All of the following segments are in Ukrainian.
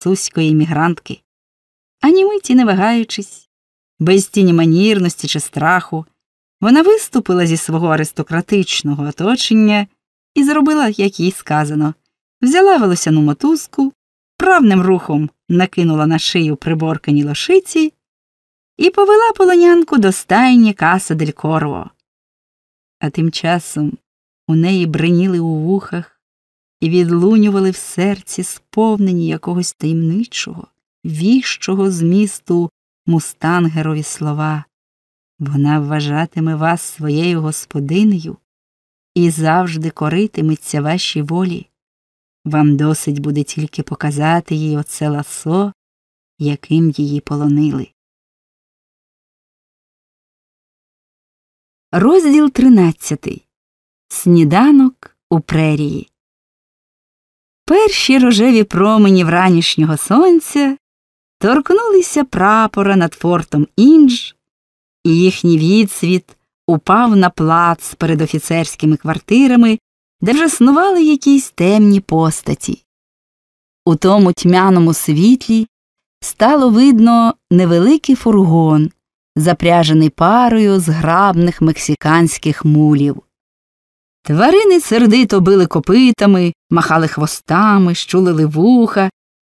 французької іммігрантки. Ані миті не вагаючись, без тіні манірності чи страху, вона виступила зі свого аристократичного оточення і зробила, як їй сказано, взяла волосяну мотузку, правним рухом накинула на шию приборкані лошиці і повела полонянку до стайні Каса дель Корво. А тим часом у неї бриніли у вухах і відлунювали в серці сповнені якогось таємничого, віщого змісту мустангерові слова. Вона вважатиме вас своєю господинею і завжди коритиметься вашій волі. Вам досить буде тільки показати їй оце ласо, яким її полонили. Розділ тринадцятий Сніданок у прерії. Перші рожеві промені вранішнього сонця торкнулися прапора над фортом Індж, і їхній відсвіт упав на плац перед офіцерськими квартирами, де вже снували якісь темні постаті. У тому тьмяному світлі стало видно невеликий фургон, запряжений парою зграбних мексиканських мулів. Тварини сердито били копитами, махали хвостами, щулили вуха,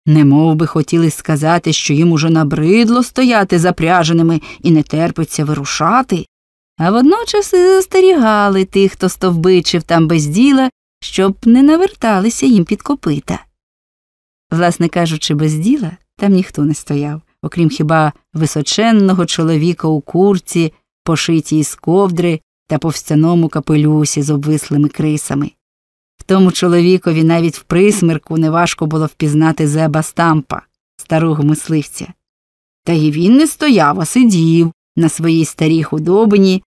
немов би хотіли сказати, що їм уже набридло стояти запряженими і не терпиться вирушати, а водночас і застерігали тих, хто стовбичив там без діла, щоб не наверталися їм під копита. Власне кажучи, без діла там ніхто не стояв, окрім хіба височенного чоловіка у курці, пошитій з ковдри та повстяному капелюсі з обвислими крисами. В тому чоловікові навіть в присмірку неважко було впізнати зеба стампа, старого мисливця. Та й він не стояв, а сидів на своїй старій худобині,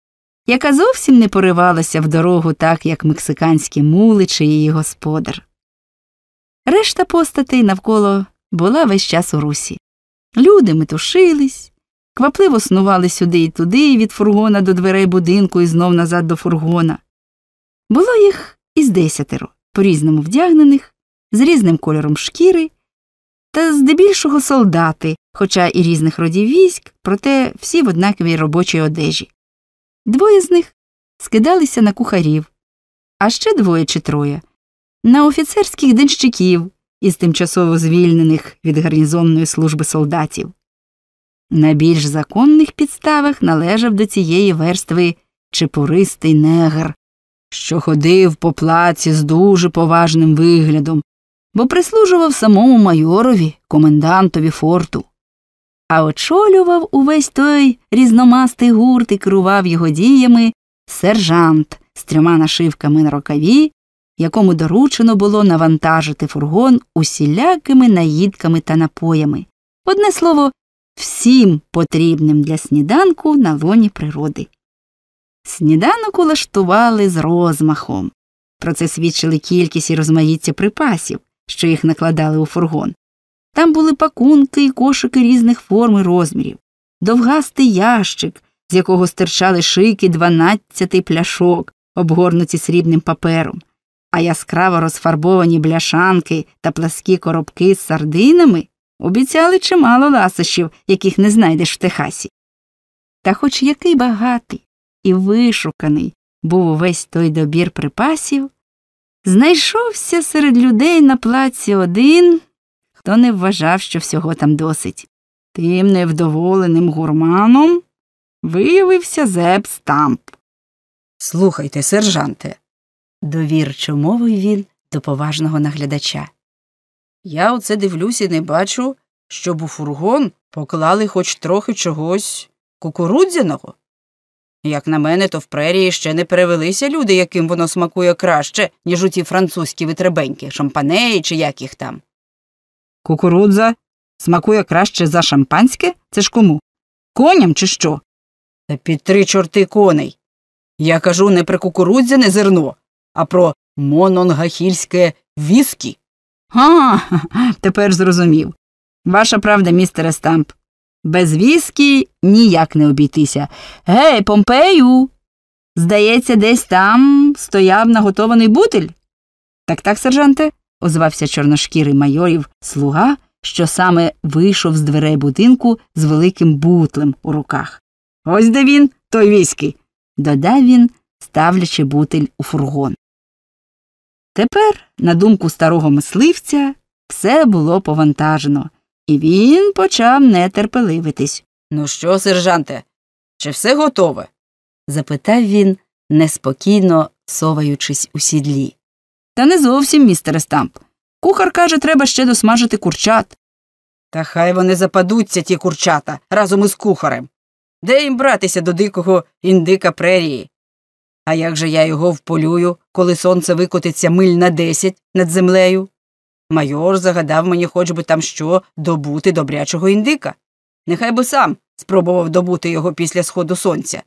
яка зовсім не поривалася в дорогу так, як мексиканські мули чи її господар. Решта постатей навколо була весь час у русі. Люди метушились, квапливо снували сюди і туди від фургона до дверей будинку і знов назад до фургона. Було їх із десятеро, по різному вдягнених, з різним кольором шкіри, та здебільшого солдати, хоча і різних родів військ, проте всі в однаковій робочій одежі. Двоє з них скидалися на кухарів, а ще двоє чи троє на офіцерських денщиків із тимчасово звільнених від гарнізонної служби солдатів. На більш законних підставах належав до цієї верстви чепуристий негр, що ходив по плаці з дуже поважним виглядом, бо прислужував самому майорові, комендантові форту, а очолював увесь той різномастий гурт і керував його діями сержант з трьома нашивками на рукаві, якому доручено було навантажити фургон усілякими наїдками та напоями. Одне слово, всім потрібним для сніданку на лоні природи. Сніданок улаштували з розмахом. Про це свідчили кількість і розмаїття припасів, що їх накладали у фургон. Там були пакунки і кошики різних форм і розмірів, довгастий ящик, з якого стирчали шики дванадцяти пляшок, обгорнуті срібним папером, а яскраво розфарбовані бляшанки та пласкі коробки з сардинами обіцяли чимало ласощів, яких не знайдеш в Техасі. Та хоч який багатий і вишуканий був увесь той добір припасів, знайшовся серед людей на плаці один, хто не вважав, що всього там досить. Тим невдоволеним гурманом виявився Зеб Стамп. Слухайте, сержанте, довірчо мовив він до поважного наглядача. Я оце дивлюсь і не бачу, щоб у фургон поклали хоч трохи чогось кукурудзяного. Як на мене, то в прерії ще не перевелися люди, яким воно смакує краще, ніж у ті французькі витребеньки, шампанеї чи як їх там. Кукурудза смакує краще за шампанське? Це ж кому? Коням чи що? Та під три чорти коней. Я кажу не про кукурудзяне зерно, а про мононгахільське віскі. А, тепер зрозумів. Ваша правда, містере Стамп. Без віскі ніяк не обійтися. Гей, Помпею. Здається, десь там стояв наготований бутиль. Так так, сержанте, озвався чорношкірий майорів слуга що саме вийшов з дверей будинку з великим бутлем у руках. Ось де він, той війський, додав він, ставлячи бутиль у фургон. Тепер, на думку старого мисливця, все було повантажено, і він почав нетерпеливитись. Ну що, сержанте, чи все готове? запитав він, неспокійно соваючись у сідлі. Та не зовсім, містере Стамп. Кухар каже, треба ще досмажити курчат. Та хай вони западуться, ті курчата, разом із кухарем. Де їм братися до дикого індика прерії? А як же я його вполюю, коли сонце викотиться миль на десять над землею? Майор загадав мені хоч би там що добути добрячого індика. Нехай би сам спробував добути його після сходу сонця.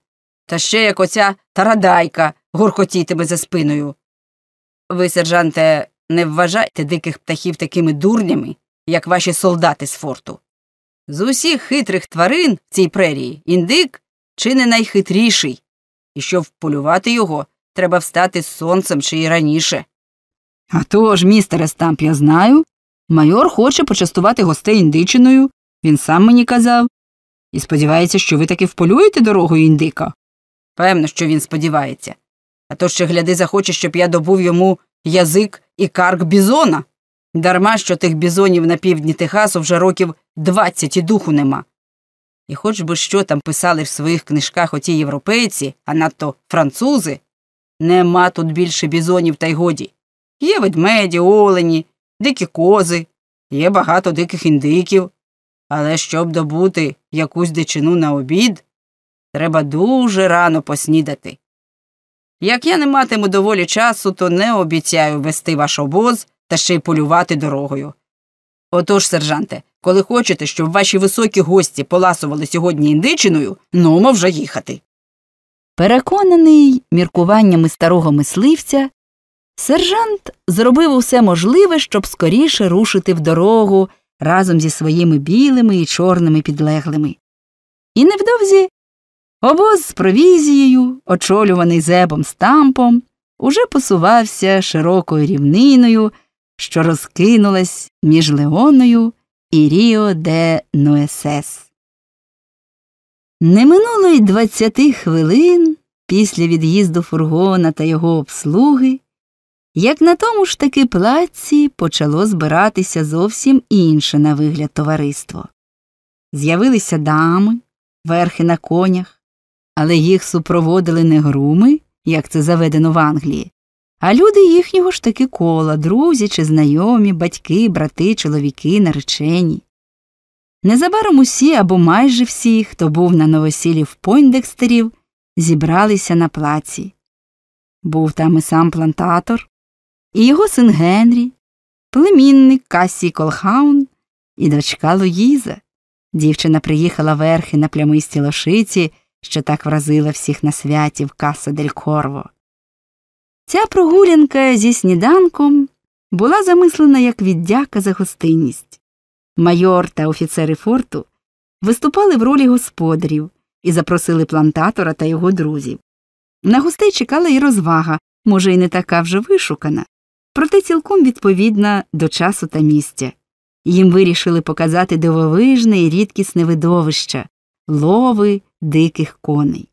Та ще як оця тарадайка гуркотітиме за спиною. Ви, сержанте, не вважайте диких птахів такими дурнями, як ваші солдати з форту. З усіх хитрих тварин в цій прерії індик чи не найхитріший, і щоб вполювати його, треба встати з сонцем чи й раніше. А то ж, містере Стамп, я знаю. Майор хоче почастувати гостей індичиною, він сам мені казав. І сподівається, що ви таки вполюєте дорогою індика. Певно, що він сподівається. А то ще гляди захоче, щоб я добув йому язик і карк бізона. Дарма що тих бізонів на півдні Техасу вже років двадцять і духу нема. І хоч би що там писали в своїх книжках оті європейці, а надто французи, нема тут більше бізонів та й годі. Є ведмеді, олені, дикі кози, є багато диких індиків. Але щоб добути якусь дичину на обід, треба дуже рано поснідати. Як я не матиму доволі часу, то не обіцяю вести ваш обоз та ще й полювати дорогою. Отож, сержанте, коли хочете, щоб ваші високі гості поласували сьогодні індичиною, нумо вже їхати. Переконаний міркуваннями старого мисливця, сержант зробив усе можливе, щоб скоріше рушити в дорогу разом зі своїми білими і чорними підлеглими. І невдовзі обоз з провізією, очолюваний зебом стампом, уже посувався широкою рівниною, що розкинулась між Леоною і Ріо де Нуесес. Не минуло й двадцяти хвилин після від'їзду фургона та його обслуги, як на тому ж таки плаці почало збиратися зовсім інше на вигляд товариство. З'явилися дами, верхи на конях, але їх супроводили не груми, як це заведено в Англії, а люди їхнього ж таки кола, друзі чи знайомі, батьки, брати, чоловіки, наречені. Незабаром усі або майже всі, хто був на новосілі в Пойндекстерів, зібралися на плаці. Був там і сам плантатор, і його син Генрі, племінник Кассі Колхаун і дочка Луїза. Дівчина приїхала верхи на плямистій лошиці, що так вразила всіх на святі в Каса дель Корво. Ця прогулянка зі сніданком була замислена як віддяка за гостинність. Майор та офіцери форту виступали в ролі господарів і запросили плантатора та його друзів. На гостей чекала і розвага, може, і не така вже вишукана, проте цілком відповідна до часу та місця. Їм вирішили показати дивовижне і рідкісне видовище лови диких коней.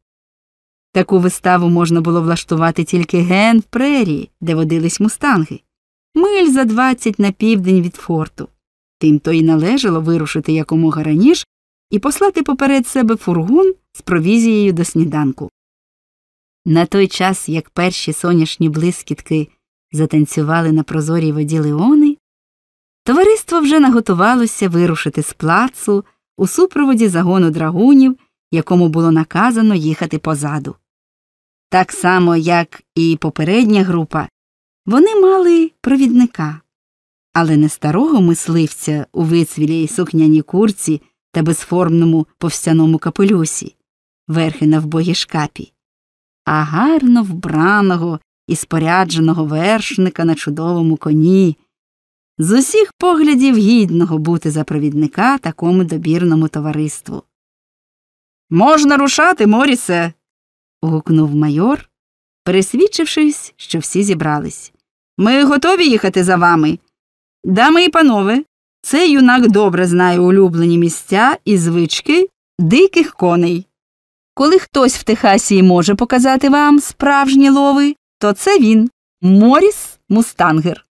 Таку виставу можна було влаштувати тільки ген в прерії, де водились мустанги, миль за двадцять на південь від форту. Тим то й належало вирушити якомога раніше і послати поперед себе фургон з провізією до сніданку. На той час, як перші сонячні блискітки затанцювали на прозорій воді Леони, товариство вже наготувалося вирушити з плацу у супроводі загону драгунів, якому було наказано їхати позаду. Так само, як і попередня група, вони мали провідника, але не старого мисливця у вицвілій сукняній курці та безформному повстяному капелюсі, верхи на вбогі шкапі, а гарно вбраного і спорядженого вершника на чудовому коні, з усіх поглядів гідного бути за провідника такому добірному товариству. Можна рушати, Морісе. гукнув майор, пересвідчившись, що всі зібрались. Ми готові їхати за вами. Дами і панове, Цей юнак добре знає улюблені місця і звички диких коней. Коли хтось в Техасі може показати вам справжні лови, то це він Моріс Мустангер.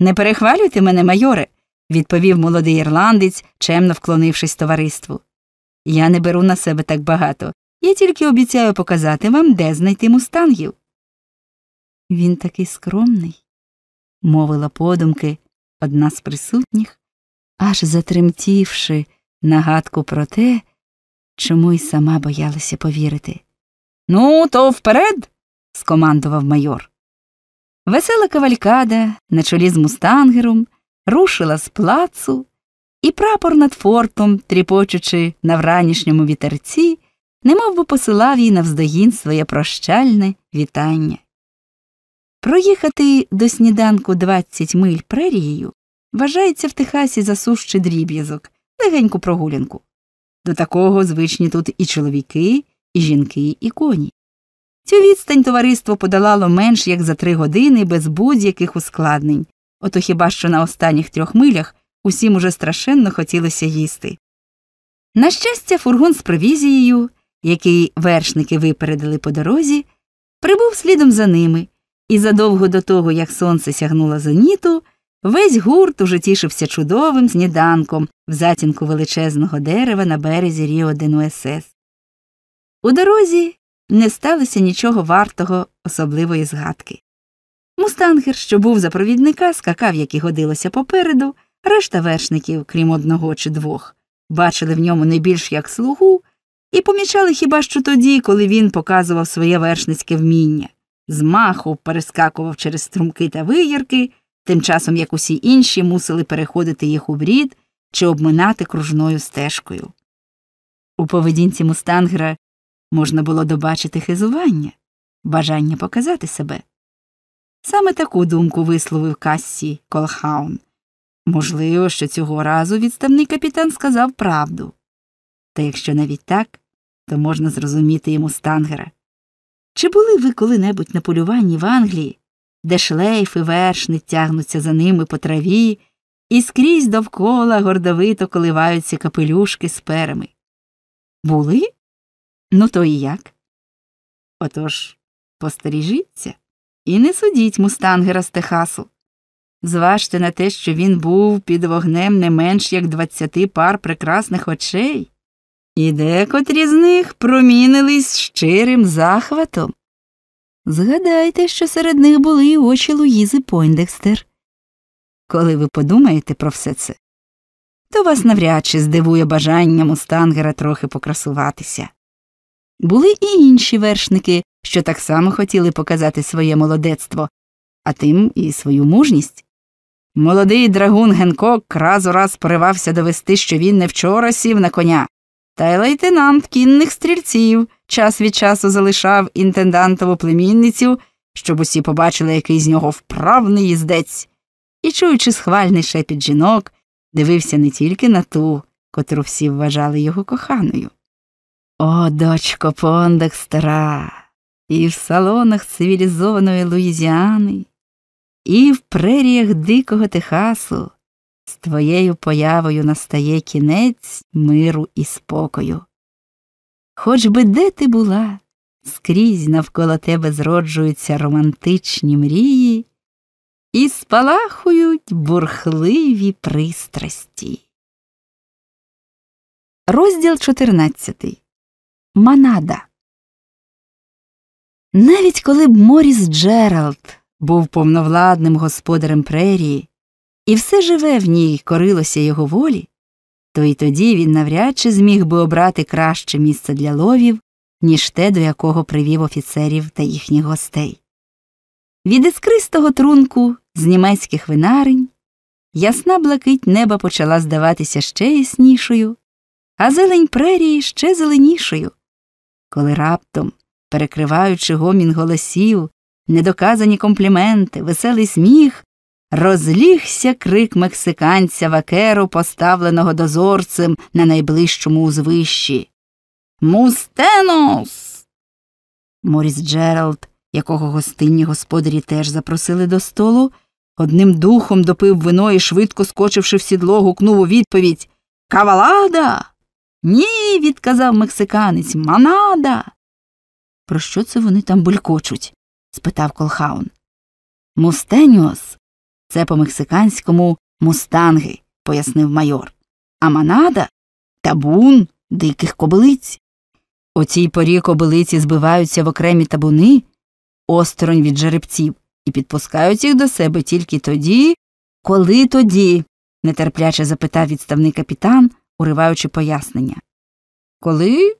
Не перехвалюйте мене, майоре, відповів молодий ірландець, чемно вклонившись товариству. Я не беру на себе так багато. Я тільки обіцяю показати вам, де знайти мустангів. Він такий скромний, мовила подумки одна з присутніх, аж затремтівши нагадку про те, чому й сама боялася повірити. Ну, то вперед. скомандував майор. Весела кавалькада на чолі з мустангером рушила з плацу, і прапор над фортом, тріпочучи на вранішньому вітерці, немов би посилав їй навздогін своє прощальне вітання. Проїхати до сніданку 20 миль прерією вважається в Техасі за сущий дріб'язок, легеньку прогулянку. До такого звичні тут і чоловіки, і жінки, і коні. Цю відстань товариство подолало менш як за три години без будь-яких ускладнень, ото хіба що на останніх трьох милях усім уже страшенно хотілося їсти. На щастя, фургон з провізією, який вершники випередили по дорозі, прибув слідом за ними, і задовго до того, як сонце сягнуло зеніту, весь гурт уже тішився чудовим сніданком в затінку величезного дерева на березі Ріо де Нуесес. У дорозі не сталося нічого вартого особливої згадки. Мустангер, що був за провідника, скакав, як і годилося попереду, решта вершників, крім одного чи двох, бачили в ньому не більш як слугу, і помічали хіба що тоді, коли він показував своє вершницьке вміння, змаху перескакував через струмки та виярки, тим часом як усі інші мусили переходити їх у брід чи обминати кружною стежкою. У поведінці мустангера можна було добачити хизування, бажання показати себе. Саме таку думку висловив Кассі Колхаун. Можливо, що цього разу відставний капітан сказав правду. Та якщо навіть так, то можна зрозуміти йому стангера. Чи були ви коли-небудь на полюванні в Англії, де шлейфи вершни тягнуться за ними по траві, і скрізь довкола гордовито коливаються капелюшки з перами? Були? Ну, то і як? Отож, постеріжіться і не судіть мустангера з Техасу. Зважте на те, що він був під вогнем не менш як двадцяти пар прекрасних очей, і декотрі з них промінились щирим захватом. Згадайте, що серед них були й очі Луїзи Пойндекстер. Коли ви подумаєте про все це, то вас навряд чи здивує бажання мустангера трохи покрасуватися. Були і інші вершники, що так само хотіли показати своє молодецтво, а тим і свою мужність. Молодий драгун Генкок раз у раз поривався довести, що він не вчора сів на коня, та й лейтенант кінних стрільців час від часу залишав інтендантову племінницю, щоб усі побачили, який з нього вправний їздець, і, чуючи схвальний шепіт жінок, дивився не тільки на ту, котру всі вважали його коханою. О, дочко Пондекстера! І в салонах цивілізованої Луїзіани, і в преріях дикого Техасу з твоєю появою настає кінець миру і спокою. Хоч би де ти була, скрізь навколо тебе зроджуються романтичні мрії і спалахують бурхливі пристрасті. Розділ 14 Манада. Навіть коли б Моріс Джеральд був повновладним господарем прерії, і все живе в ній корилося його волі, то й тоді він навряд чи зміг би обрати краще місце для ловів, ніж те, до якого привів офіцерів та їхніх гостей. Від іскристого трунку з німецьких винарень ясна блакить неба почала здаватися ще яснішою, а зелень прерії ще зеленішою коли раптом, перекриваючи гомін голосів, недоказані компліменти, веселий сміх, розлігся крик мексиканця вакеру, поставленого дозорцем на найближчому узвищі. Мустенос. Моріс Джеральд, якого гостинні господарі теж запросили до столу, Одним духом допив вино і, швидко скочивши в сідло, гукнув у відповідь Кавалада. Ні, відказав мексиканець, манада. Про що це вони там булькочуть? Спитав колхаун. Мустеніос це по мексиканському мустанги, пояснив майор. А манада табун диких кобилиць. У цій порі кобилиці збиваються в окремі табуни осторонь від жеребців і підпускають їх до себе тільки тоді, коли тоді, нетерпляче запитав відставний капітан, уриваючи пояснення. Коли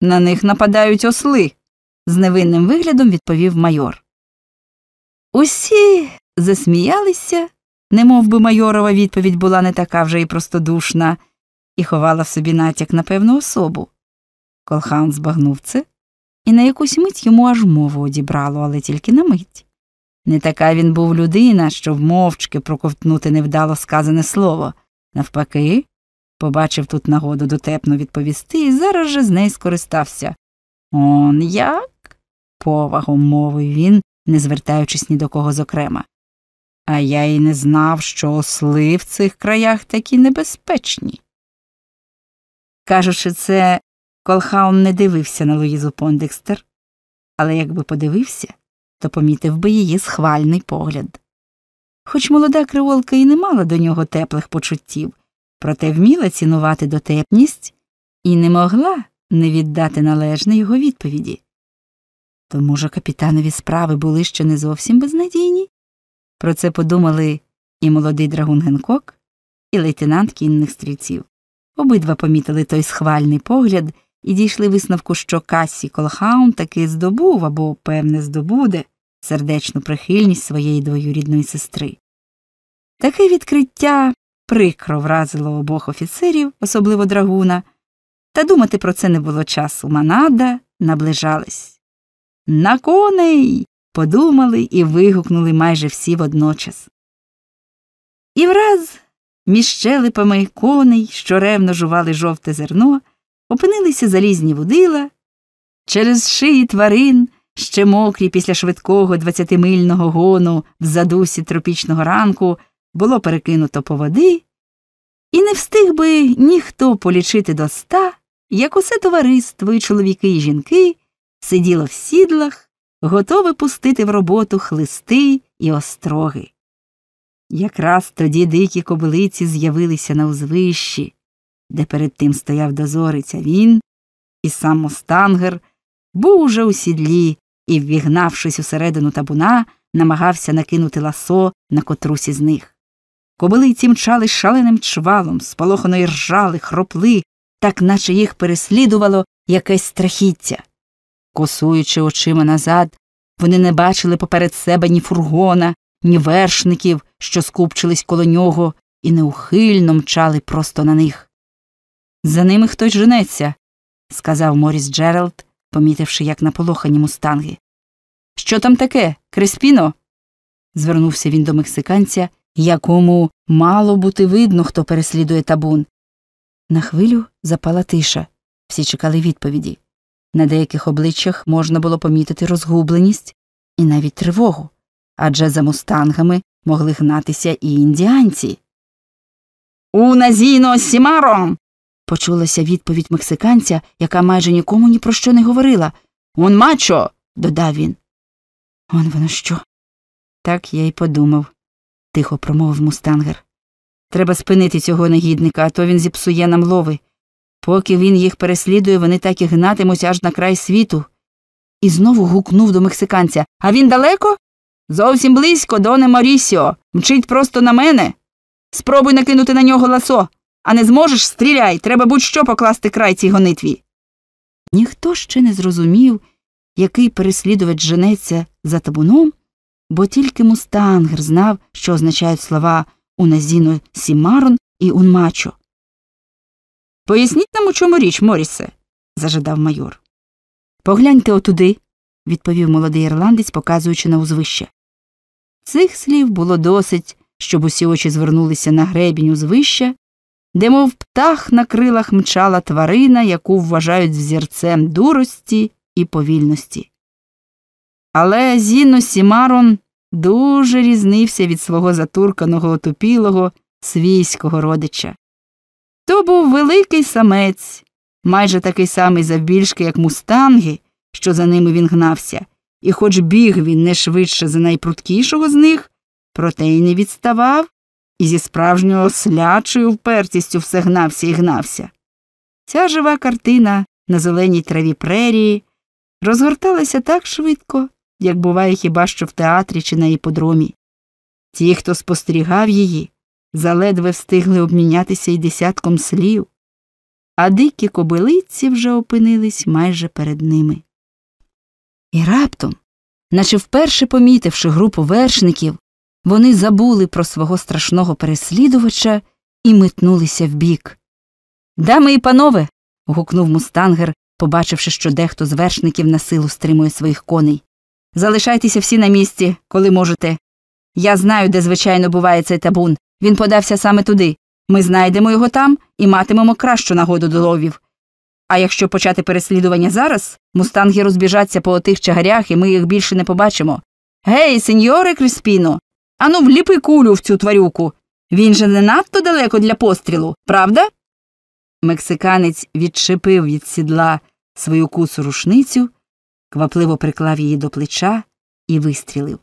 на них нападають осли, з невинним виглядом відповів майор. Усі засміялися, немов би майорова відповідь була не така вже і простодушна, і ховала в собі натяк на певну особу. Колхан збагнув це, і на якусь мить йому аж мову одібрало, але тільки на мить. Не така він був людина, що вмовчки проковтнути невдало сказане слово. Навпаки, побачив тут нагоду дотепно відповісти і зараз же з неї скористався. Он як? Повагом мовив він, не звертаючись ні до кого зокрема. А я й не знав, що осли в цих краях такі небезпечні. Кажучи це, Колхаун не дивився на Луїзу Пойндекстер, але якби подивився, то помітив би її схвальний погляд. Хоч молода креолка і не мала до нього теплих почуттів, проте вміла цінувати дотепність і не могла не віддати належне його відповіді. То, може, капітанові справи були ще не зовсім безнадійні? Про це подумали і молодий драгун Генкок, і лейтенант кінних стрільців. Обидва помітили той схвальний погляд і дійшли висновку, що Кассі Колхаун таки здобув або, певне, здобуде сердечну прихильність своєї двоюрідної сестри. Таке відкриття прикро вразило обох офіцерів, особливо драгуна, та думати про це не було часу. Манада наближались. На коней. подумали і вигукнули майже всі водночас. І враз між щелепами коней, що ревно жували жовте зерно, опинилися залізні вудила, через шиї тварин, ще мокрі після швидкого двадцятимильного гону в задусі тропічного ранку, було перекинуто по води, і не встиг би ніхто полічити до ста, як усе товариство, і чоловіки і жінки сиділо в сідлах, готове пустити в роботу хлисти і остроги. Якраз тоді дикі кобилиці з'явилися на узвищі, де перед тим стояв дозорець, а він, і сам Мостангер, був уже у сідлі і, ввігнавшись усередину табуна, намагався накинути ласо на котрусь із них. Кобилиці мчали шаленим чвалом, сполохано ржали, хропли, так наче їх переслідувало якесь страхіття. Косуючи очима назад, вони не бачили поперед себе ні фургона, ні вершників, що скупчились коло нього, і неухильно мчали просто на них. За ними хтось женеться, сказав Моріс Джеральд, помітивши, як наполохані мустанги. Що там таке, Креспіно? звернувся він до мексиканця, якому мало бути видно, хто переслідує табун. На хвилю запала тиша. Всі чекали відповіді. На деяких обличчях можна було помітити розгубленість і навіть тривогу, адже за мустангами могли гнатися і індіанці. У назіно сімаро. почулася відповідь мексиканця, яка майже нікому ні про що не говорила. Он мачо. додав він. Он воно що? Так я й подумав, тихо промовив мустангер. Треба спинити цього негідника, а то він зіпсує нам лови. Поки він їх переслідує, вони так і гнатимуть аж на край світу. І знову гукнув до мексиканця А він далеко? Зовсім близько, доне Морісіо. Мчить просто на мене. Спробуй накинути на нього ласо, а не зможеш стріляй. Треба будь що покласти край цій гонитві. Ніхто ще не зрозумів, який переслідувач женеться за табуном, бо тільки мустангер знав, що означають слова Уназіно Сімарон і Унмачо. Поясніть нам, у чому річ, Морісе, зажадав майор. Погляньте отуди, відповів молодий ірландець, показуючи на узвище. Цих слів було досить, щоб усі очі звернулися на гребінь узвища, де, мов птах на крилах мчала тварина, яку вважають взірцем дурості і повільності. Але Зіно Сімарон дуже різнився від свого затурканого отупілого свійського родича. То був великий самець, майже такий самий завбільшки, як мустанги, що за ними він гнався, і хоч біг він не швидше за найпруткішого з них, проте й не відставав, і зі справжнього слячою впертістю все гнався і гнався. Ця жива картина на зеленій траві прерії розгорталася так швидко, як буває хіба що в театрі чи на іподромі. Ті, хто спостерігав її, заледве встигли обмінятися й десятком слів, а дикі кобилиці вже опинились майже перед ними. І раптом, наче вперше помітивши групу вершників, вони забули про свого страшного переслідувача і метнулися вбік. Дами і панове. гукнув мустангер, побачивши, що дехто з вершників на силу стримує своїх коней. Залишайтеся всі на місці, коли можете. Я знаю, де звичайно буває цей табун. Він подався саме туди. Ми знайдемо його там і матимемо кращу нагоду до ловів. А якщо почати переслідування зараз, мустанги розбіжаться по отих чагарях, і ми їх більше не побачимо. Гей, сеньоре Криспіно, ану вліпи кулю в цю тварюку. Він же не надто далеко для пострілу, правда? Мексиканець відчепив від сідла свою кусу рушницю, квапливо приклав її до плеча і вистрілив.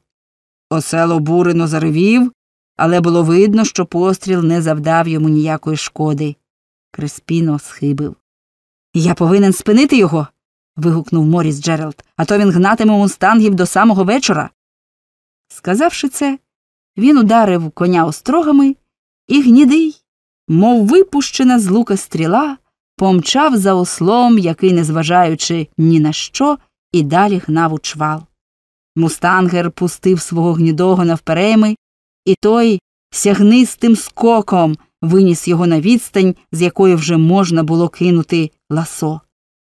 Осело бурено заревів, але було видно, що постріл не завдав йому ніякої шкоди. Креспіно схибив. Я повинен спинити його. вигукнув Моріс Джеральд, а то він гнатиме мустангів до самого вечора. Сказавши це, він ударив коня острогами, і гнідий, мов випущена з лука стріла, помчав за ослом, який, незважаючи ні на що, і далі гнав у чвал. Мустангер пустив свого гнідого навпереми, і той сягнистим скоком виніс його на відстань, з якої вже можна було кинути ласо.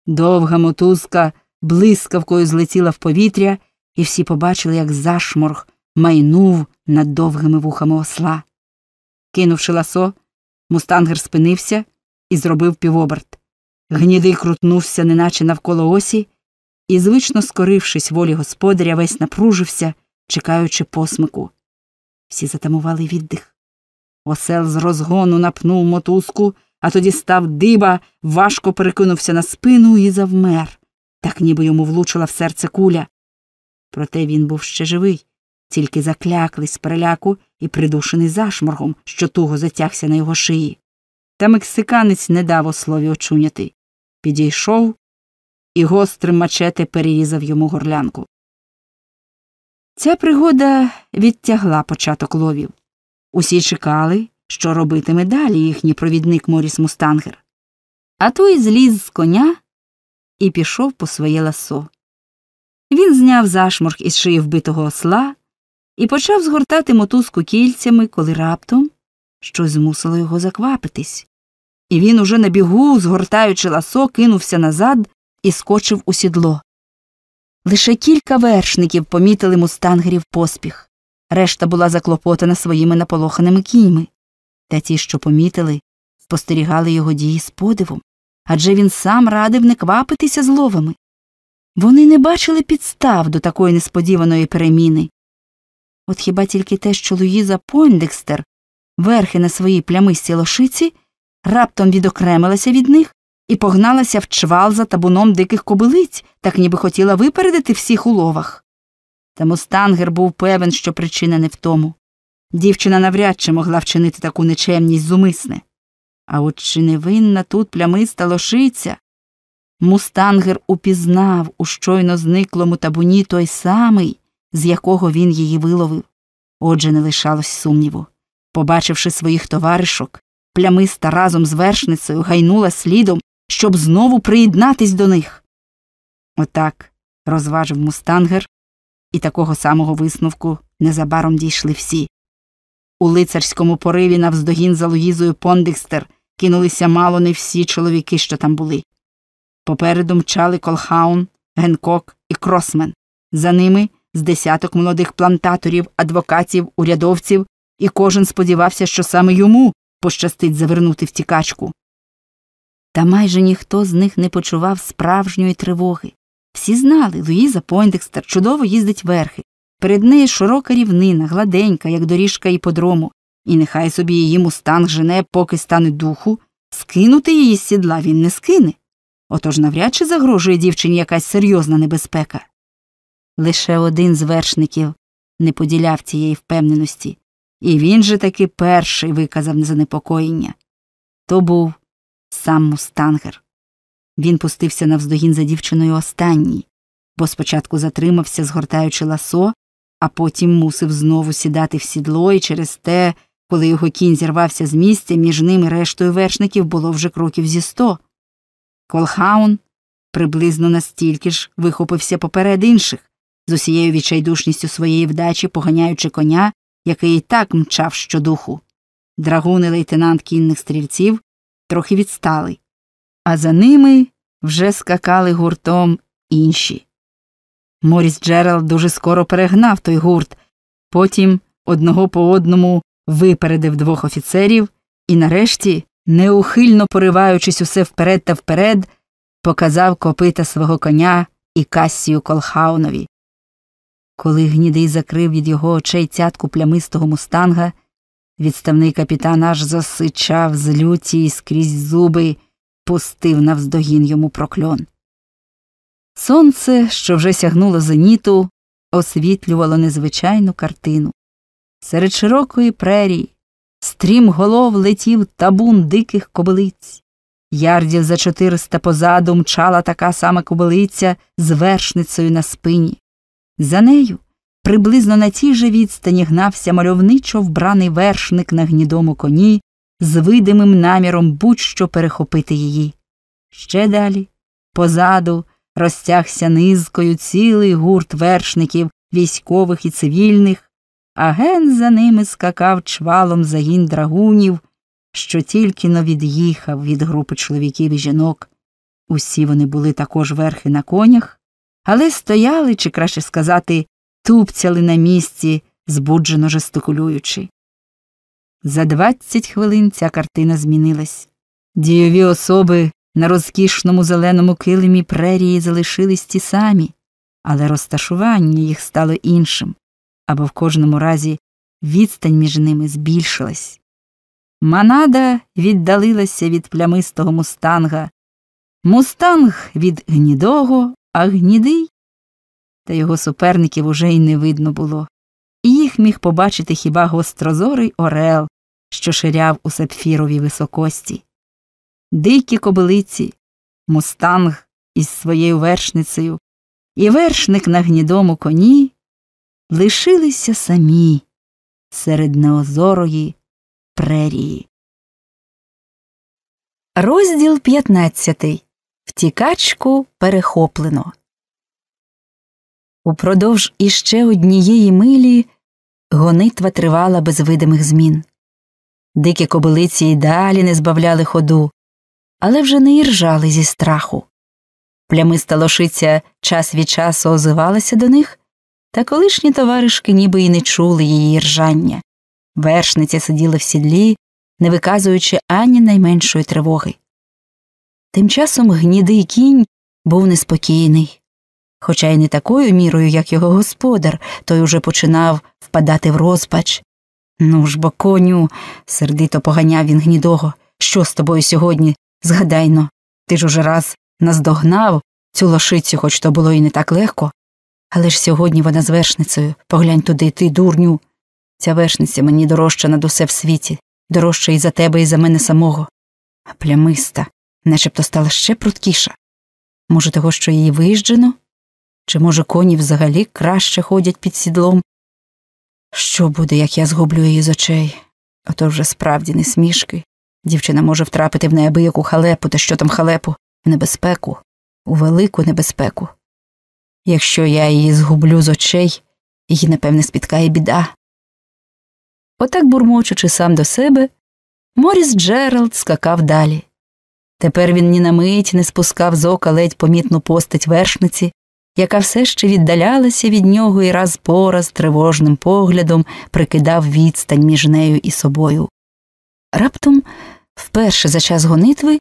Довга мотузка блискавкою злетіла в повітря, і всі побачили, як зашморг майнув над довгими вухами осла. Кинувши ласо, мустангер спинився і зробив півоберт. Гнідий крутнувся, неначе навколо осі, і, звично скорившись волі господаря, весь напружився, чекаючи посмику. Всі затамували віддих. Осел з розгону напнув мотузку, а тоді став диба, важко перекинувся на спину і завмер, так ніби йому влучила в серце куля. Проте він був ще живий, тільки закляклий з переляку і придушений зашморгом, що туго затягся на його шиї. Та мексиканець не дав ослові очуняти. Підійшов і гострим мачете перерізав йому горлянку. Ця пригода відтягла початок ловів. Усі чекали, що робитиме далі їхній провідник Моріс Мустангер. А той зліз з коня і пішов по своє ласо. Він зняв зашморг із шиї вбитого осла і почав згортати мотузку кільцями, коли раптом щось змусило його заквапитись. І він уже на бігу, згортаючи ласо, кинувся назад і скочив у сідло. Лише кілька вершників помітили мустангерів поспіх, решта була заклопотана своїми наполоханими кіньми. Та ті, що помітили, спостерігали його дії з подивом, адже він сам радив не квапитися з. Вони не бачили підстав до такої несподіваної переміни. От хіба тільки те, що Луїза Пойндекстер, верхи на своїй плямистій лошиці, раптом відокремилася від них і погналася в чвал за табуном диких кобилиць, так ніби хотіла випередити всіх у ловах. Та мустангер був певен, що причина не в тому. Дівчина навряд чи могла вчинити таку нечемність зумисне. А от чи невинна тут плямиста лошиця? Мустангер упізнав у щойно зниклому табуні той самий, з якого він її виловив. Отже, не лишалось сумніву. Побачивши своїх товаришок, плямиста разом з вершницею гайнула слідом, щоб знову приєднатись до них. Отак розважив мустангер, і такого самого висновку незабаром дійшли всі. У лицарському пориві навздогін за Луїзою Пондекстер кинулися мало не всі чоловіки, що там були. Попереду мчали Колхаун, Генкок і Кросмен. За ними з десяток молодих плантаторів, адвокатів, урядовців, і кожен сподівався, що саме йому пощастить завернути втікачку. Та майже ніхто з них не почував справжньої тривоги. Всі знали, Луїза Пойндекстер чудово їздить верхи, Перед нею широка рівнина, гладенька, як доріжка іподрому, і нехай собі її мустанг жене, поки стане духу, скинути її з сідла він не скине. Отож навряд чи загрожує дівчині якась серйозна небезпека. Лише один з вершників не поділяв цієї впевненості, і він же таки перший виказав занепокоєння. То був сам мустангер. Він пустився навздогін за дівчиною останній, бо спочатку затримався, згортаючи ласо, а потім мусив знову сідати в сідло, і через те, коли його кінь зірвався з місця, між ним і рештою вершників було вже кроків зі сто. Колхаун приблизно настільки ж вихопився поперед інших, з усією відчайдушністю своєї вдачі, поганяючи коня, який і так мчав щодуху. Драгуни лейтенант кінних стрільців трохи відстали, а за ними вже скакали гуртом інші. Моріс Джеральд дуже скоро перегнав той гурт, потім одного по одному випередив двох офіцерів і, нарешті, неухильно пориваючись усе вперед та вперед, показав копита свого коня і кассію Колхаунові. Коли гнідий закрив від його очей цятку плямистого мустанга, відставний капітан аж засичав з люті і скрізь зуби, пустив навздогін йому прокльон. Сонце, що вже сягнуло зеніту, освітлювало незвичайну картину. Серед широкої прерії стрім голов летів табун диких кобилиць. Ярдів за чотириста позаду мчала така сама кобилиця з вершницею на спині. За нею приблизно на тій же відстані гнався мальовничо вбраний вершник на гнідому коні з видимим наміром будь-що перехопити її. Ще далі, позаду, розтягся низкою цілий гурт вершників, військових і цивільних, а ген за ними скакав чвалом загін драгунів, що тільки но від'їхав від групи чоловіків і жінок. Усі вони були також верхи на конях, але стояли, чи краще сказати, тупцяли на місці, збуджено жестикулюючи. За двадцять хвилин ця картина змінилась. Дійові особи на розкішному зеленому килимі прерії залишились ті самі, але розташування їх стало іншим, або в кожному разі відстань між ними збільшилась. Манада віддалилася від плямистого мустанга, мустанг від гнідого, а гнідий, та його суперників уже й не видно було, їх міг побачити хіба гострозорий орел, що ширяв у сапфіровій високості. Дикі кобилиці, мустанг із своєю вершницею, і вершник на гнідому коні лишилися самі серед неозорої прерії. Розділ 15. Втікачку перехоплено. Упродовж іще однієї милі гонитва тривала без видимих змін. Дикі кобилиці й далі не збавляли ходу, але вже не іржали зі страху. Плямиста лошиця час від часу озивалася до них, та колишні товаришки ніби й не чули її ржання. Вершниця сиділа в сідлі, не виказуючи ані найменшої тривоги. Тим часом гнідий кінь був неспокійний, хоча й не такою мірою, як його господар, той уже починав впадати в розпач. Ну ж бо, коню, сердито поганяв він гнідого. Що з тобою сьогодні? Згадайно, ти ж уже раз наздогнав цю лошицю, хоч то було і не так легко. Але ж сьогодні вона з вершницею. Поглянь туди, ти, дурню. Ця вершниця мені дорожча над усе в світі, дорожча і за тебе, і за мене самого. А плямиста, начебто стала ще пруткіша. Може, того, що її виїжджено? Чи, може, коні взагалі краще ходять під сідлом? Що буде, як я згублю її з очей? Ото вже справді не смішки. Дівчина може втрапити в неабияку халепу, та що там халепу, в небезпеку, у велику небезпеку. Якщо я її згублю з очей, її, напевне, спіткає біда. Отак, бурмочучи сам до себе, Моріс Джеральд скакав далі. Тепер він ні на мить не спускав з ока ледь помітну постать вершниці, яка все ще віддалялася від нього і раз по раз тривожним поглядом прикидав відстань між нею і собою. Раптом, вперше за час гонитви,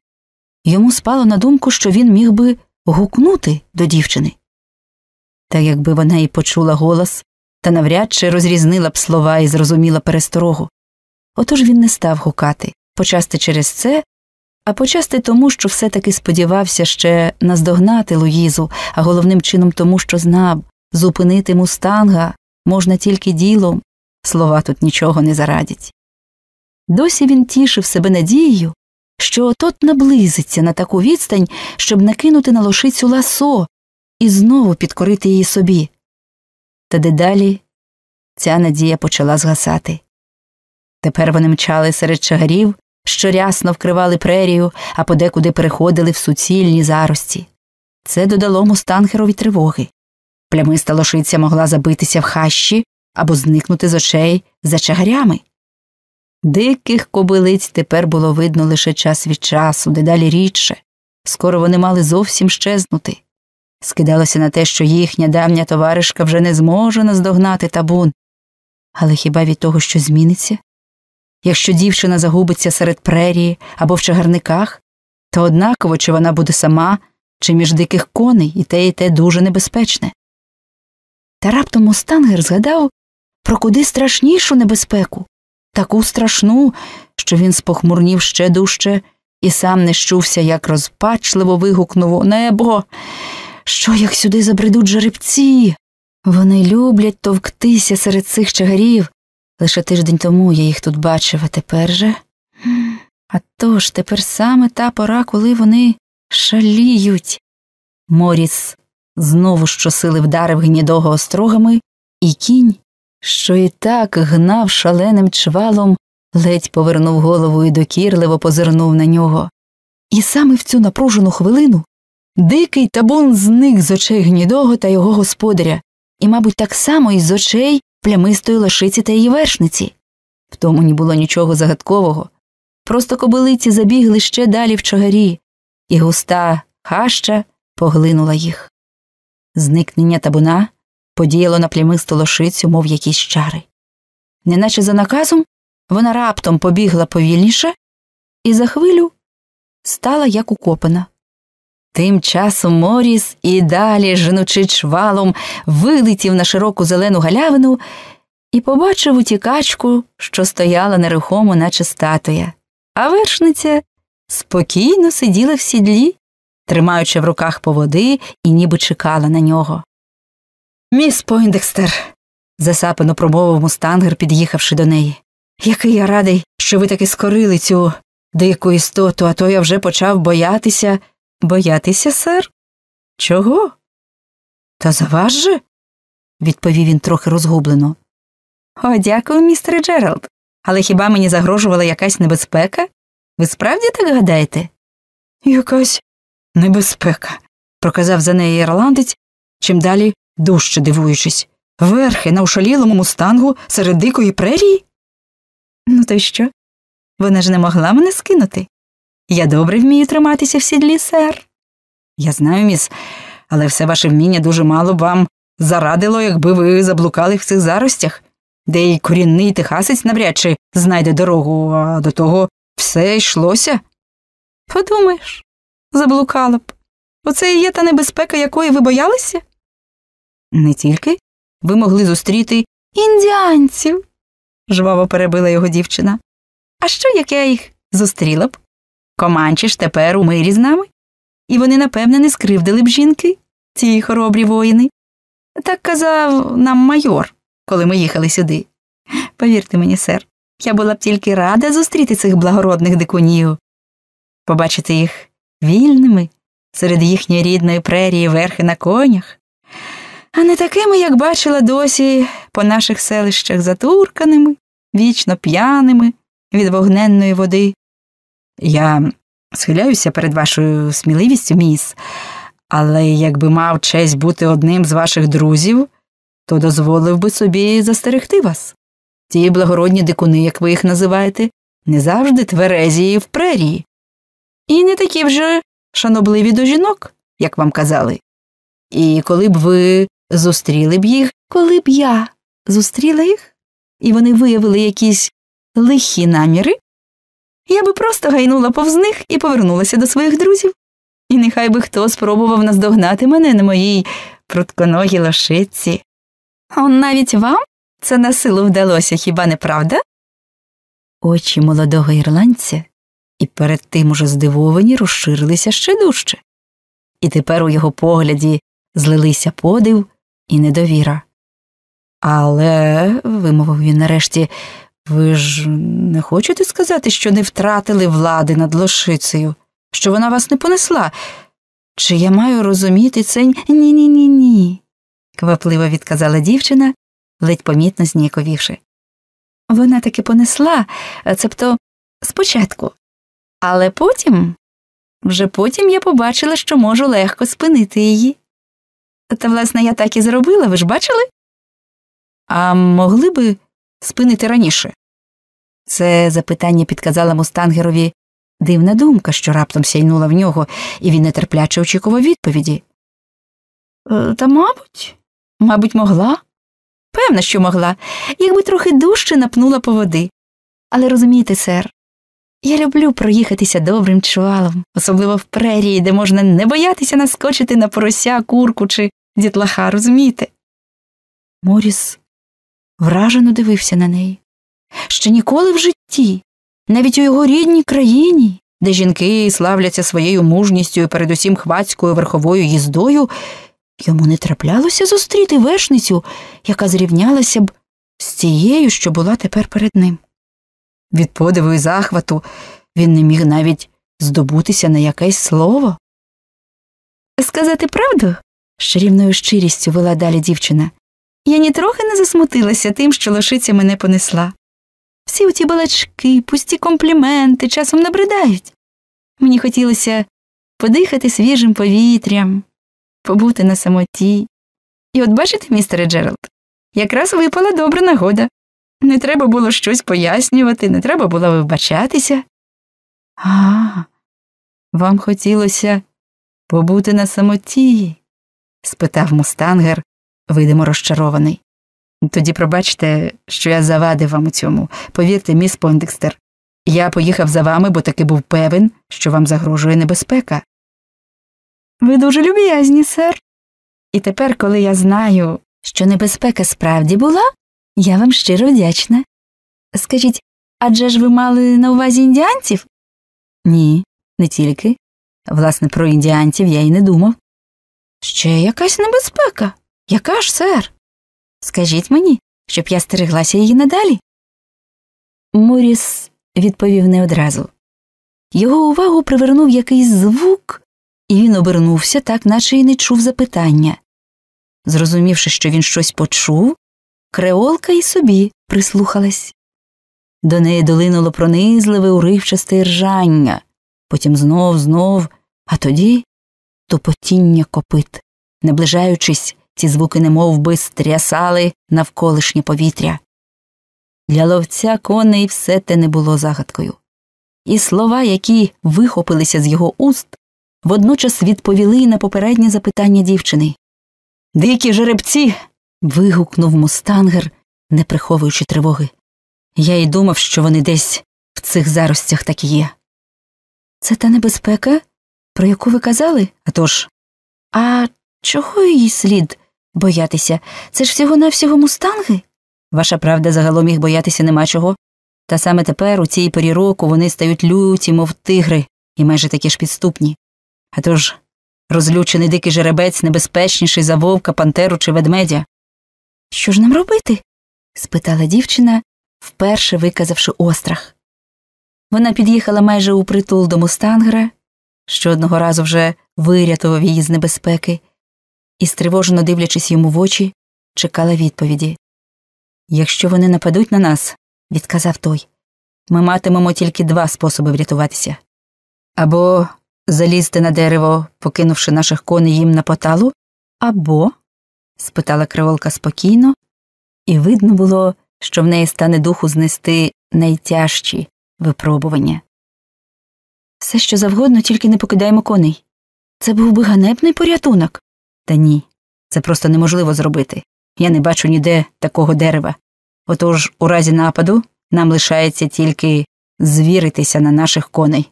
йому спало на думку, що він міг би гукнути до дівчини. Та якби вона і почула голос, та навряд чи розрізнила б слова і зрозуміла пересторогу. Отож він не став гукати, почасти через це, а почасти тому, що все таки сподівався ще наздогнати Луїзу, а головним чином тому, що знав, зупинити мустанга можна тільки ділом, слова тут нічого не зарадять. Досі він тішив себе надією, що отот наблизиться на таку відстань, щоб накинути на лошицю ласо і знову підкорити її собі. Та дедалі ця надія почала згасати. Тепер вони мчали серед чагарів, що рясно вкривали прерію, а подекуди переходили в суцільні зарості. Це додало мустангерові тривоги. Плямиста лошиця могла забитися в хащі або зникнути з очей за чагарями. Диких кобилиць тепер було видно лише час від часу, дедалі рідше. Скоро вони мали зовсім щезнути. Скидалося на те, що їхня давня товаришка вже не зможе наздогнати табун. Але хіба від того, що зміниться? Якщо дівчина загубиться серед прерії або в чагарниках, то однаково чи вона буде сама, чи між диких коней, і те, і те дуже небезпечне. Та раптом Мустангер згадав про куди страшнішу небезпеку, таку страшну, що він спохмурнів ще дужче і сам не щувся, як розпачливо вигукнув у небо. Що як сюди забредуть жеребці? Вони люблять товктися серед цих чагарів. Лише тиждень тому я їх тут бачив, а тепер же. А тож тепер саме та пора, коли вони шаліють. Моріс знову щосили вдарив гнідого острогами, і кінь, що і так гнав шаленим чвалом, ледь повернув голову і докірливо позирнув на нього. І саме в цю напружену хвилину дикий табун зник з очей гнідого та його господаря, і, мабуть, так само і з очей плямистої лошиці та її вершниці. В тому не було нічого загадкового. Просто кобилиці забігли ще далі в чагарі, і густа хаща поглинула їх. Зникнення табуна подіяло на плямисту лошицю, мов якісь чари. Неначе за наказом вона раптом побігла повільніше і за хвилю стала як укопана. Тим часом Моріс і далі, женучи чвалом, вилетів на широку зелену галявину і побачив утікачку, що стояла нерухомо, наче статуя, а вершниця спокійно сиділа в сідлі, тримаючи в руках поводи і ніби чекала на нього. Міс Пойндекстер, засапано промовив мустангер, під'їхавши до неї. Який я радий, що ви таки скорили цю дику істоту, а то я вже почав боятися. Боятися, сер? Чого? Та за вас же? відповів він трохи розгублено. О, дякую, містер Джеральд. Але хіба мені загрожувала якась небезпека? Ви справді так гадаєте? Якась небезпека, проказав за неї ірландець, чим далі дужче дивуючись. Верхи на ушалілому мустангу серед дикої прерії? Ну, то й що? Вона ж не могла мене скинути. Я добре вмію триматися в сідлі, сер. Я знаю, міс, але все ваше вміння дуже мало б вам зарадило, якби ви заблукали в цих заростях, де й корінний техасець навряд чи знайде дорогу, а до того все йшлося. Подумаєш, заблукала б. Оце і є та небезпека, якої ви боялися? Не тільки ви могли зустріти індіанців, жваво перебила його дівчина. А що, як я їх зустріла б? Команчі ж тепер у мирі з нами, і вони, напевне, не скривдили б жінки, ці хоробрі воїни. Так казав нам майор, коли ми їхали сюди. Повірте мені, сер, я була б тільки рада зустріти цих благородних дикунів, побачити їх вільними серед їхньої рідної прерії верхи на конях, а не такими, як бачила досі по наших селищах затурканими, вічно п'яними від вогненної води. Я схиляюся перед вашою сміливістю, міс, але якби мав честь бути одним з ваших друзів, то дозволив би собі застерегти вас. Ті благородні дикуни, як ви їх називаєте, не завжди тверезії в прерії. І не такі вже шанобливі до жінок, як вам казали. І коли б ви зустріли б їх, коли б я зустріла їх, і вони виявили якісь лихі наміри, я би просто гайнула повз них і повернулася до своїх друзів. І нехай би хто спробував наздогнати мене на моїй прутконогій лошиці. Он навіть вам це на силу вдалося, хіба не правда? Очі молодого ірландця і перед тим уже здивовані розширилися ще дужче. І тепер у його погляді злилися подив і недовіра. Але, вимовив він нарешті, ви ж не хочете сказати, що не втратили влади над лошицею, що вона вас не понесла? Чи я маю розуміти це? Ні ні ні ні. квапливо відказала дівчина, ледь помітно зніяковівши. Вона таки понесла, цебто спочатку, але потім, вже потім я побачила, що можу легко спинити її. Та, власне, я так і зробила, ви ж бачили? А могли би спинити раніше? Це запитання підказала мустангерові дивна думка, що раптом сяйнула в нього, і він нетерпляче очікував відповіді. «Е, Та, мабуть, мабуть, могла. Певна, що могла, якби трохи дужче напнула по води. Але розумієте, сер, я люблю проїхатися добрим чвалом, особливо в прерії, де можна не боятися наскочити на порося, курку чи дітлаха, розумієте? Моріс вражено дивився на неї. Ще ніколи в житті, навіть у його рідній країні, де жінки славляться своєю мужністю і передусім хвацькою верховою їздою, йому не траплялося зустріти вершницю, яка зрівнялася б з тією, що була тепер перед ним. Від подиву і захвату він не міг навіть здобутися на якесь слово. Сказати правду, з чарівною щирістю вела далі дівчина. Я нітрохи не засмутилася тим, що лошиця мене понесла. Всі оті балачки, пусті компліменти часом набридають. Мені хотілося подихати свіжим повітрям, побути на самоті. І от бачите, містере Джеральд, якраз випала добра нагода. Не треба було щось пояснювати, не треба було вибачатися. А, вам хотілося побути на самоті? спитав мустангер, видимо, розчарований. Тоді пробачте, що я завадив вам у цьому. Повірте, міс Пондекстер, я поїхав за вами, бо таки був певен, що вам загрожує небезпека. Ви дуже люб'язні, сер. І тепер, коли я знаю, що небезпека справді була, я вам щиро вдячна. Скажіть, адже ж ви мали на увазі індіанців? Ні, не тільки. Власне, про індіанців я й не думав. Ще якась небезпека. Яка ж, сер? Скажіть мені, щоб я стереглася її надалі. Моріс відповів не одразу. Його увагу привернув якийсь звук, і він обернувся, так наче й не чув запитання. Зрозумівши, що він щось почув, креолка й собі прислухалась. До неї долинуло пронизливе уривчасте ржання, потім знов, знов, а тоді тупотіння копит. Наближаючись, ці звуки немов би стрясали навколишнє повітря. Для ловця коней все те не було загадкою. І слова, які вихопилися з його уст, водночас відповіли на попереднє запитання дівчини. Дикі жеребці. вигукнув мустангер, не приховуючи тривоги. Я й думав, що вони десь в цих заростях так і є. Це та небезпека, про яку ви казали? А тож, А чого її слід боятися? Це ж всього навсього мустанги? Ваша правда, загалом їх боятися нема чого. Та саме тепер, у цій порі року, вони стають люті, мов тигри, і майже такі ж підступні. А тож розлючений дикий жеребець небезпечніший за вовка, пантеру чи ведмедя. Що ж нам робити? спитала дівчина, вперше виказавши острах. Вона під'їхала майже у притул до мустангера, що одного разу вже вирятував її з небезпеки, і, стривожено дивлячись йому в очі, чекала відповіді. Якщо вони нападуть на нас, відказав той, ми матимемо тільки два способи врятуватися або залізти на дерево, покинувши наших коней їм на поталу, або, спитала криволка спокійно, і видно було, що в неї стане духу знести найтяжчі випробування. Все, що завгодно, тільки не покидаємо коней. Це був би ганебний порятунок. Та ні, це просто неможливо зробити. Я не бачу ніде такого дерева. Отож, у разі нападу нам лишається тільки звіритися на наших коней.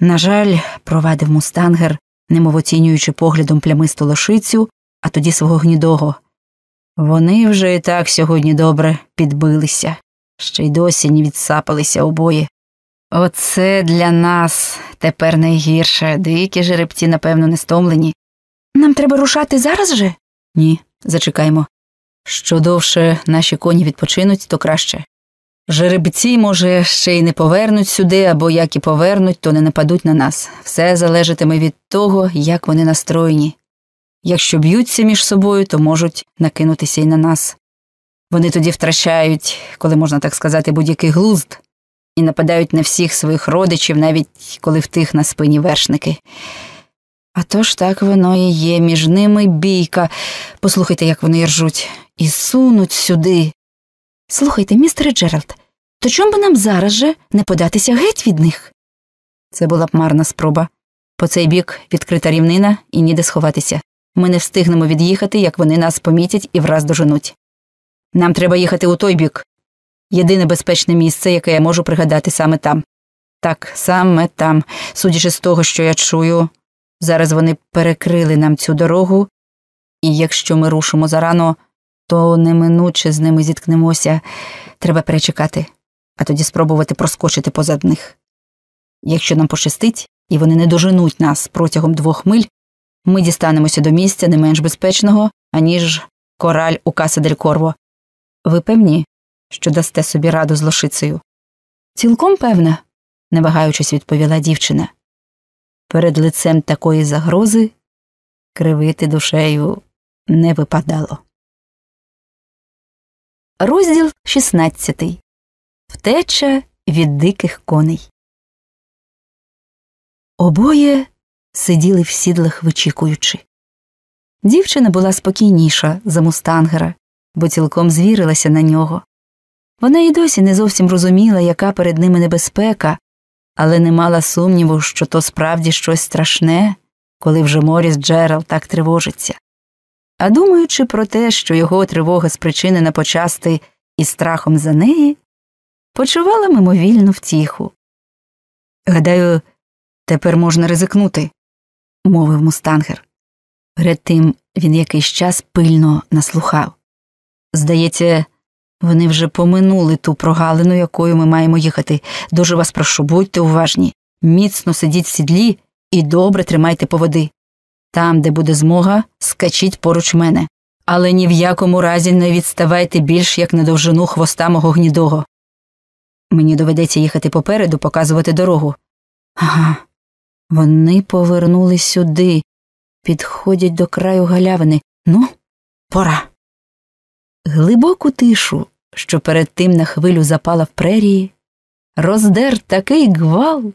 На жаль, провадив мустангер, немов оцінюючи поглядом плямисту лошицю, а тоді свого гнідого. Вони вже і так сьогодні добре підбилися, ще й досі не відсапалися обоє. Оце для нас тепер найгірше, дикі жеребці, напевно, не стомлені. Нам треба рушати зараз же? Ні, зачекаймо. Що довше наші коні відпочинуть, то краще. Жеребці, може, ще й не повернуть сюди, або як і повернуть, то не нападуть на нас. Все залежатиме від того, як вони настроєні. Якщо б'ються між собою, то можуть накинутися і на нас. Вони тоді втрачають, коли можна так сказати, будь-який глузд, і нападають на всіх своїх родичів, навіть коли в тих на спині вершники. А то ж так воно і є, між ними бійка. Послухайте, як вони ржуть, і сунуть сюди. Слухайте, містере Джеральд, то чому би нам зараз же не податися геть від них? Це була б марна спроба. По цей бік відкрита рівнина і ніде сховатися. Ми не встигнемо від'їхати, як вони нас помітять і враз доженуть. Нам треба їхати у той бік. Єдине безпечне місце, яке я можу пригадати саме там. Так, саме там, судячи з того, що я чую, зараз вони перекрили нам цю дорогу, і якщо ми рушимо зарано, то неминуче з ними зіткнемося. Треба перечекати, а тоді спробувати проскочити позад них. Якщо нам пощастить, і вони не доженуть нас протягом двох миль, ми дістанемося до місця не менш безпечного, аніж кораль у Каса дель Корво. Ви певні, що дасте собі раду з лошицею? Цілком певна, не вагаючись, відповіла дівчина. Перед лицем такої загрози кривити душею не випадало. Розділ 16. Втеча від диких коней. Обоє сиділи в сідлах вичікуючи. Дівчина була спокійніша за мустангера, бо цілком звірилася на нього. Вона й досі не зовсім розуміла, яка перед ними небезпека, але не мала сумніву, що то справді щось страшне, коли вже Моріс Джерал так тривожиться. А думаючи про те, що його тривога спричинена почасти і страхом за неї, почувала мимовільну втіху. Гадаю, тепер можна ризикнути, мовив мустангер. Перед тим він якийсь час пильно наслухав. Здається, вони вже поминули ту прогалину, якою ми маємо їхати. Дуже вас прошу, будьте уважні, міцно сидіть в сідлі і добре тримайте поводи. Там, де буде змога, скачіть поруч мене, але ні в якому разі не відставайте більш як на довжину хвоста мого гнідого. Мені доведеться їхати попереду, показувати дорогу. Ага, вони повернули сюди, підходять до краю галявини. Ну, пора. Глибоку тишу, що перед тим на хвилю запала в прерії, роздер такий гвалт,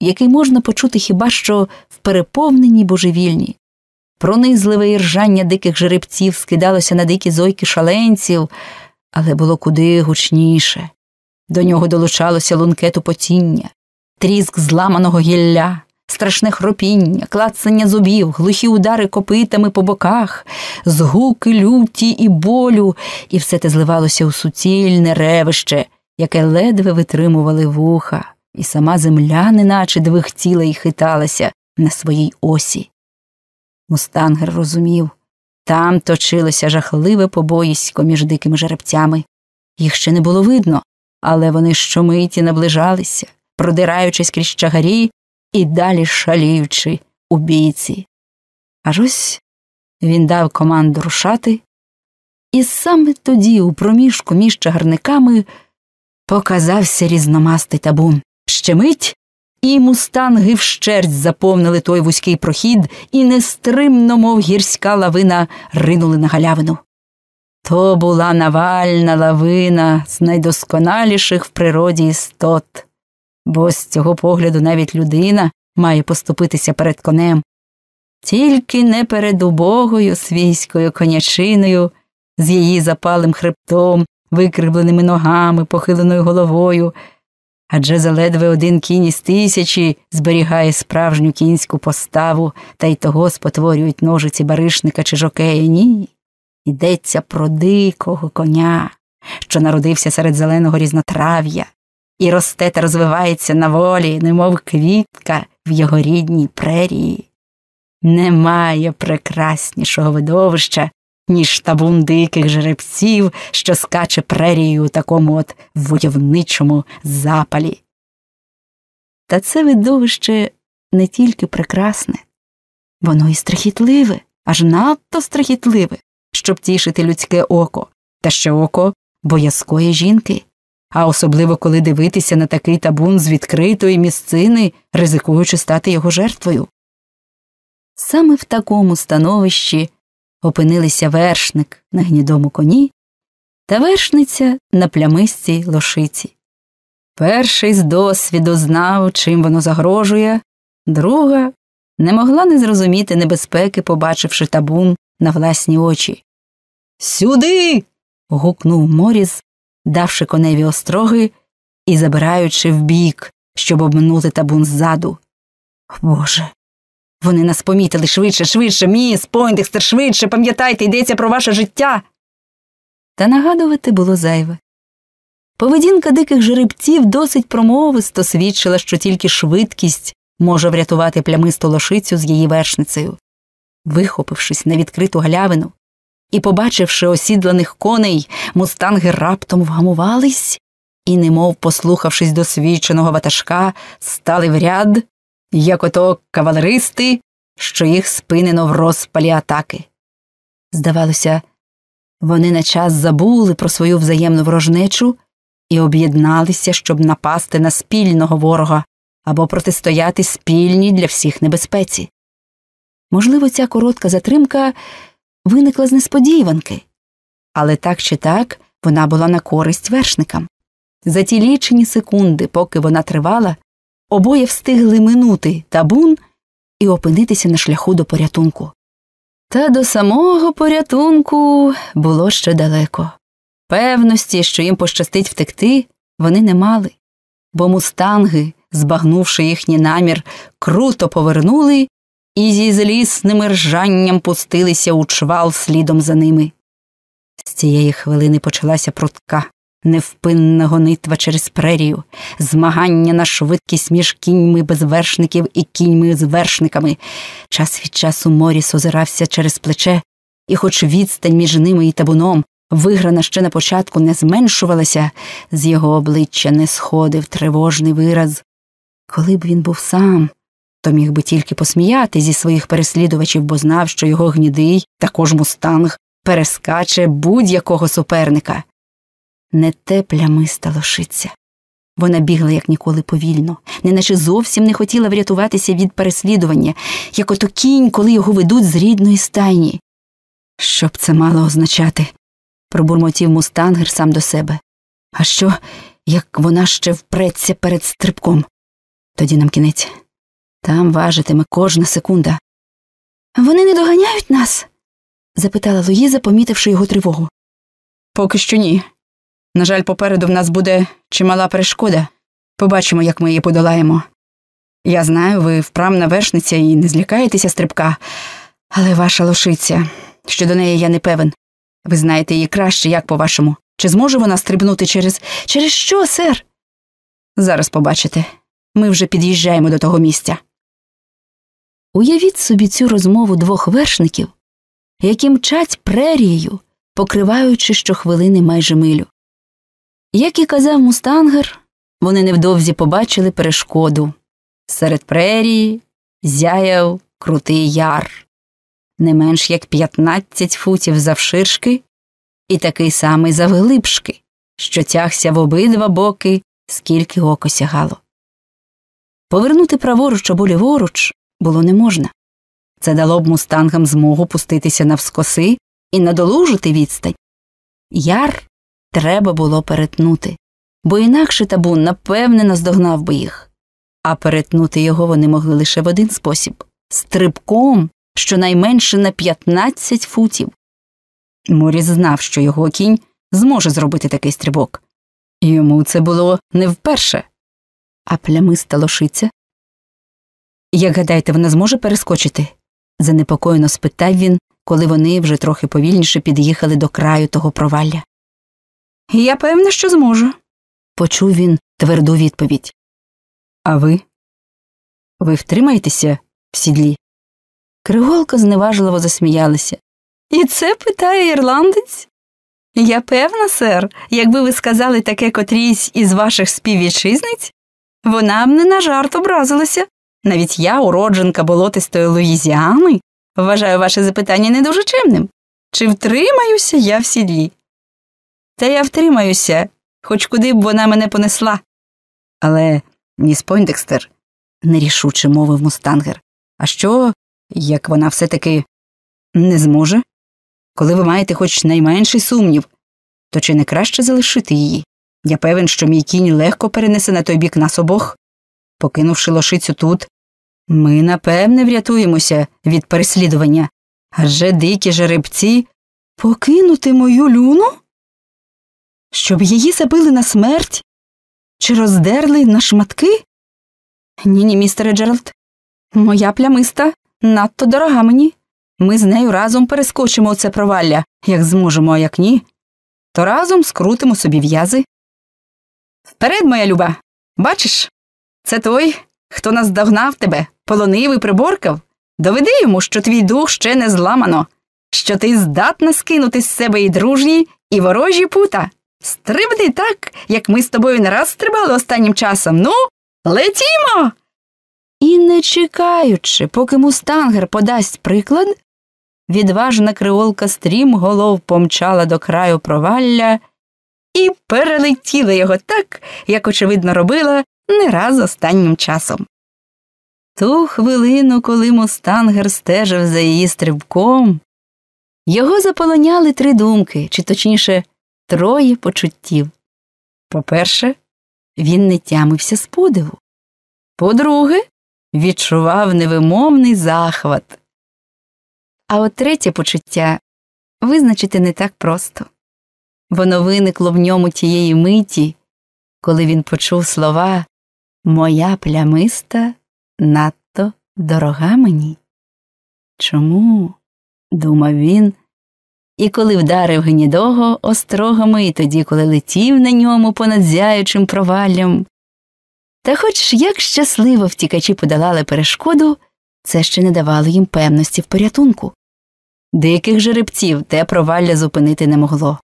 який можна почути хіба що в переповненій божевільні. Пронизливе іржання диких жеребців скидалося на дикі зойки шаленців, але було куди гучніше. До нього долучалося лунке тупотіння, тріск зламаного гілля, страшне хропіння, клацання зубів, глухі удари копитами по боках, згуки люті і болю, і все те зливалося у суцільне ревище, яке ледве витримували вуха, і сама земля неначе двихтіла і хиталася на своїй осі. Мустангер розумів там точилося жахливе побоїсько між дикими жеребцями. Їх ще не було видно, але вони щомиті наближалися, продираючись крізь чагарі і далі шаліючи у бійці. Аж ось він дав команду рушати, і саме тоді, у проміжку між чагарниками, показався різномастий табун. Ще мить, і мустанги вщерть заповнили той вузький прохід і нестримно, мов гірська лавина, ринули на галявину. То була навальна лавина з найдосконаліших в природі істот, бо з цього погляду навіть людина має поступитися перед конем, тільки не перед убогою свійською конячиною, з її запалим хребтом, викривленими ногами, похиленою головою. Адже заледве один кінь із тисячі зберігає справжню кінську поставу, та й того спотворюють ножиці баришника чи жокея. Ні. Йдеться про дикого коня, що народився серед зеленого різнотрав'я, і росте та розвивається на волі, немов квітка в його рідній прерії. Немає прекраснішого видовища, ніж табун диких жеребців, що скаче прерією у такому от войовничому запалі. Та це видовище не тільки прекрасне, воно і страхітливе, аж надто страхітливе, щоб тішити людське око, та ще око боязкої жінки, а особливо коли дивитися на такий табун з відкритої місцини, ризикуючи стати його жертвою. Саме в такому становищі опинилися вершник на гнідому коні та вершниця на плямистій лошиці. Перший з досвіду знав, чим воно загрожує, друга не могла не зрозуміти небезпеки, побачивши табун на власні очі. Сюди. гукнув Моріс, давши коневі остроги і забираючи вбік, щоб обминути табун ззаду. Боже. Вони нас помітили швидше, швидше, міс, Пойндекстер, швидше, пам'ятайте, йдеться про ваше життя. Та нагадувати було зайве. Поведінка диких жеребців досить промовисто свідчила, що тільки швидкість може врятувати плямисту лошицю з її вершницею. Вихопившись на відкриту галявину і побачивши осідланих коней, мустанги раптом вгамувались і, немов послухавшись досвідченого ватажка, стали в ряд, як ото кавалеристи, що їх спинено в розпалі атаки. Здавалося, вони на час забули про свою взаємну ворожнечу і об'єдналися, щоб напасти на спільного ворога або протистояти спільній для всіх небезпеці. Можливо, ця коротка затримка виникла з несподіванки, але так чи так вона була на користь вершникам. За ті лічені секунди, поки вона тривала, обоє встигли минути табун і опинитися на шляху до порятунку. Та до самого порятунку було ще далеко. Певності, що їм пощастить втекти, вони не мали, бо мустанги, збагнувши їхній намір, круто повернули і зі злісним ржанням пустилися у чвал слідом за ними. З цієї хвилини почалася прутка, невпинна гонитва через прерію, змагання на швидкість між кіньми без вершників і кіньми з вершниками. Час від часу Моріс озирався через плече, і, хоч відстань між ними і табуном, виграна ще на початку, не зменшувалася, з його обличчя не сходив тривожний вираз. Коли б він був сам, то міг би тільки посміяти зі своїх переслідувачів, бо знав, що його гнідий, також мустанг, перескаче будь-якого суперника. Не те плямиста лошиця. Вона бігла як ніколи повільно, неначе зовсім не хотіла врятуватися від переслідування, як ото кінь, коли його ведуть з рідної стайні. Що б це мало означати? пробурмотів мустангер сам до себе. А що, як вона ще впреться перед стрибком? Тоді нам кінець. Там важитиме кожна секунда. Вони не доганяють нас? запитала Луїза, помітивши його тривогу. Поки що ні. На жаль, попереду в нас буде чимала перешкода. Побачимо, як ми її подолаємо. Я знаю, ви вправна вершниця і не злякаєтеся стрибка, але ваша лошиця, щодо неї я не певен. Ви знаєте її краще, як по вашому. Чи зможе вона стрибнути через. Через що, сер? Зараз побачите. Ми вже під'їжджаємо до того місця. Уявіть собі цю розмову двох вершників, які мчать прерією, покриваючи щохвилини майже милю. Як і казав мустангер, вони невдовзі побачили перешкоду. Серед прерії зяяв крутий яр, не менш як 15 футів завширшки і такий самий завглибшки, що тягся в обидва боки, скільки око сягало. Повернути праворуч або ліворуч було не можна. Це дало б мустангам змогу пуститися навскоси і надолужити відстань. Яр треба було перетнути, бо інакше табун напевне наздогнав би їх, а перетнути його вони могли лише в один спосіб стрибком, щонайменше на 15 футів. Моріс знав, що його кінь зможе зробити такий стрибок. Йому це було не вперше. А плямиста лошиця? Як гадаєте, вона зможе перескочити? занепокоєно спитав він, коли вони вже трохи повільніше під'їхали до краю того провалля. Я певна, що зможу, почув він тверду відповідь. А ви? Ви втримаєтеся в сідлі? Криголка зневажливо засміялася. І це питає ірландець? Я певна, сер, якби ви сказали таке котрійсь із ваших співвітчизниць, вона б не на жарт образилася. Навіть я, уродженка болотистої Луїзіани, вважаю ваше запитання не дуже чимним. Чи втримаюся я в сідлі? Та я втримаюся, хоч куди б вона мене понесла. Але, міс Пойндекстер, нерішуче мовив мустангер. А що, як вона все-таки не зможе? Коли ви маєте хоч найменший сумнів, то чи не краще залишити її? Я певен, що мій кінь легко перенесе на той бік нас обох. Покинувши лошицю тут, ми напевне врятуємося від переслідування. Адже дикі жеребці покинути мою люну? Щоб її забили на смерть? Чи роздерли на шматки? Ні, ні, містере Джеральд. Моя плямиста надто дорога мені. Ми з нею разом перескочимо це провалля, як зможемо, а як ні, то разом скрутимо собі в'язи. Вперед, моя люба, бачиш, це той, хто наздогнав тебе, полонив і приборкав. Доведи йому, що твій дух ще не зламано, що ти здатна скинути з себе і дружні, і ворожі пута. Стрибни так, як ми з тобою не раз стрибали останнім часом. Ну, летімо. І не чекаючи, поки мустангер подасть приклад, відважна креолка стрім голов помчала до краю провалля і перелетіла його так, як, очевидно, робила не раз останнім часом. Ту хвилину, коли мустангер стежив за її стрибком, його заполоняли три думки, чи точніше, троє почуттів. По-перше, він не тямився з подиву. По-друге, відчував невимовний захват. А от третє почуття визначити не так просто. Воно виникло в ньому тієї миті, коли він почув слова Моя плямиста надто дорога мені. Чому? думав він, і коли вдарив гнідого острогами, і тоді, коли летів на ньому понад зяючим проваллям. Та хоч як щасливо втікачі подолали перешкоду, це ще не давало їм певності в порятунку. Диких жеребців те провалля зупинити не могло.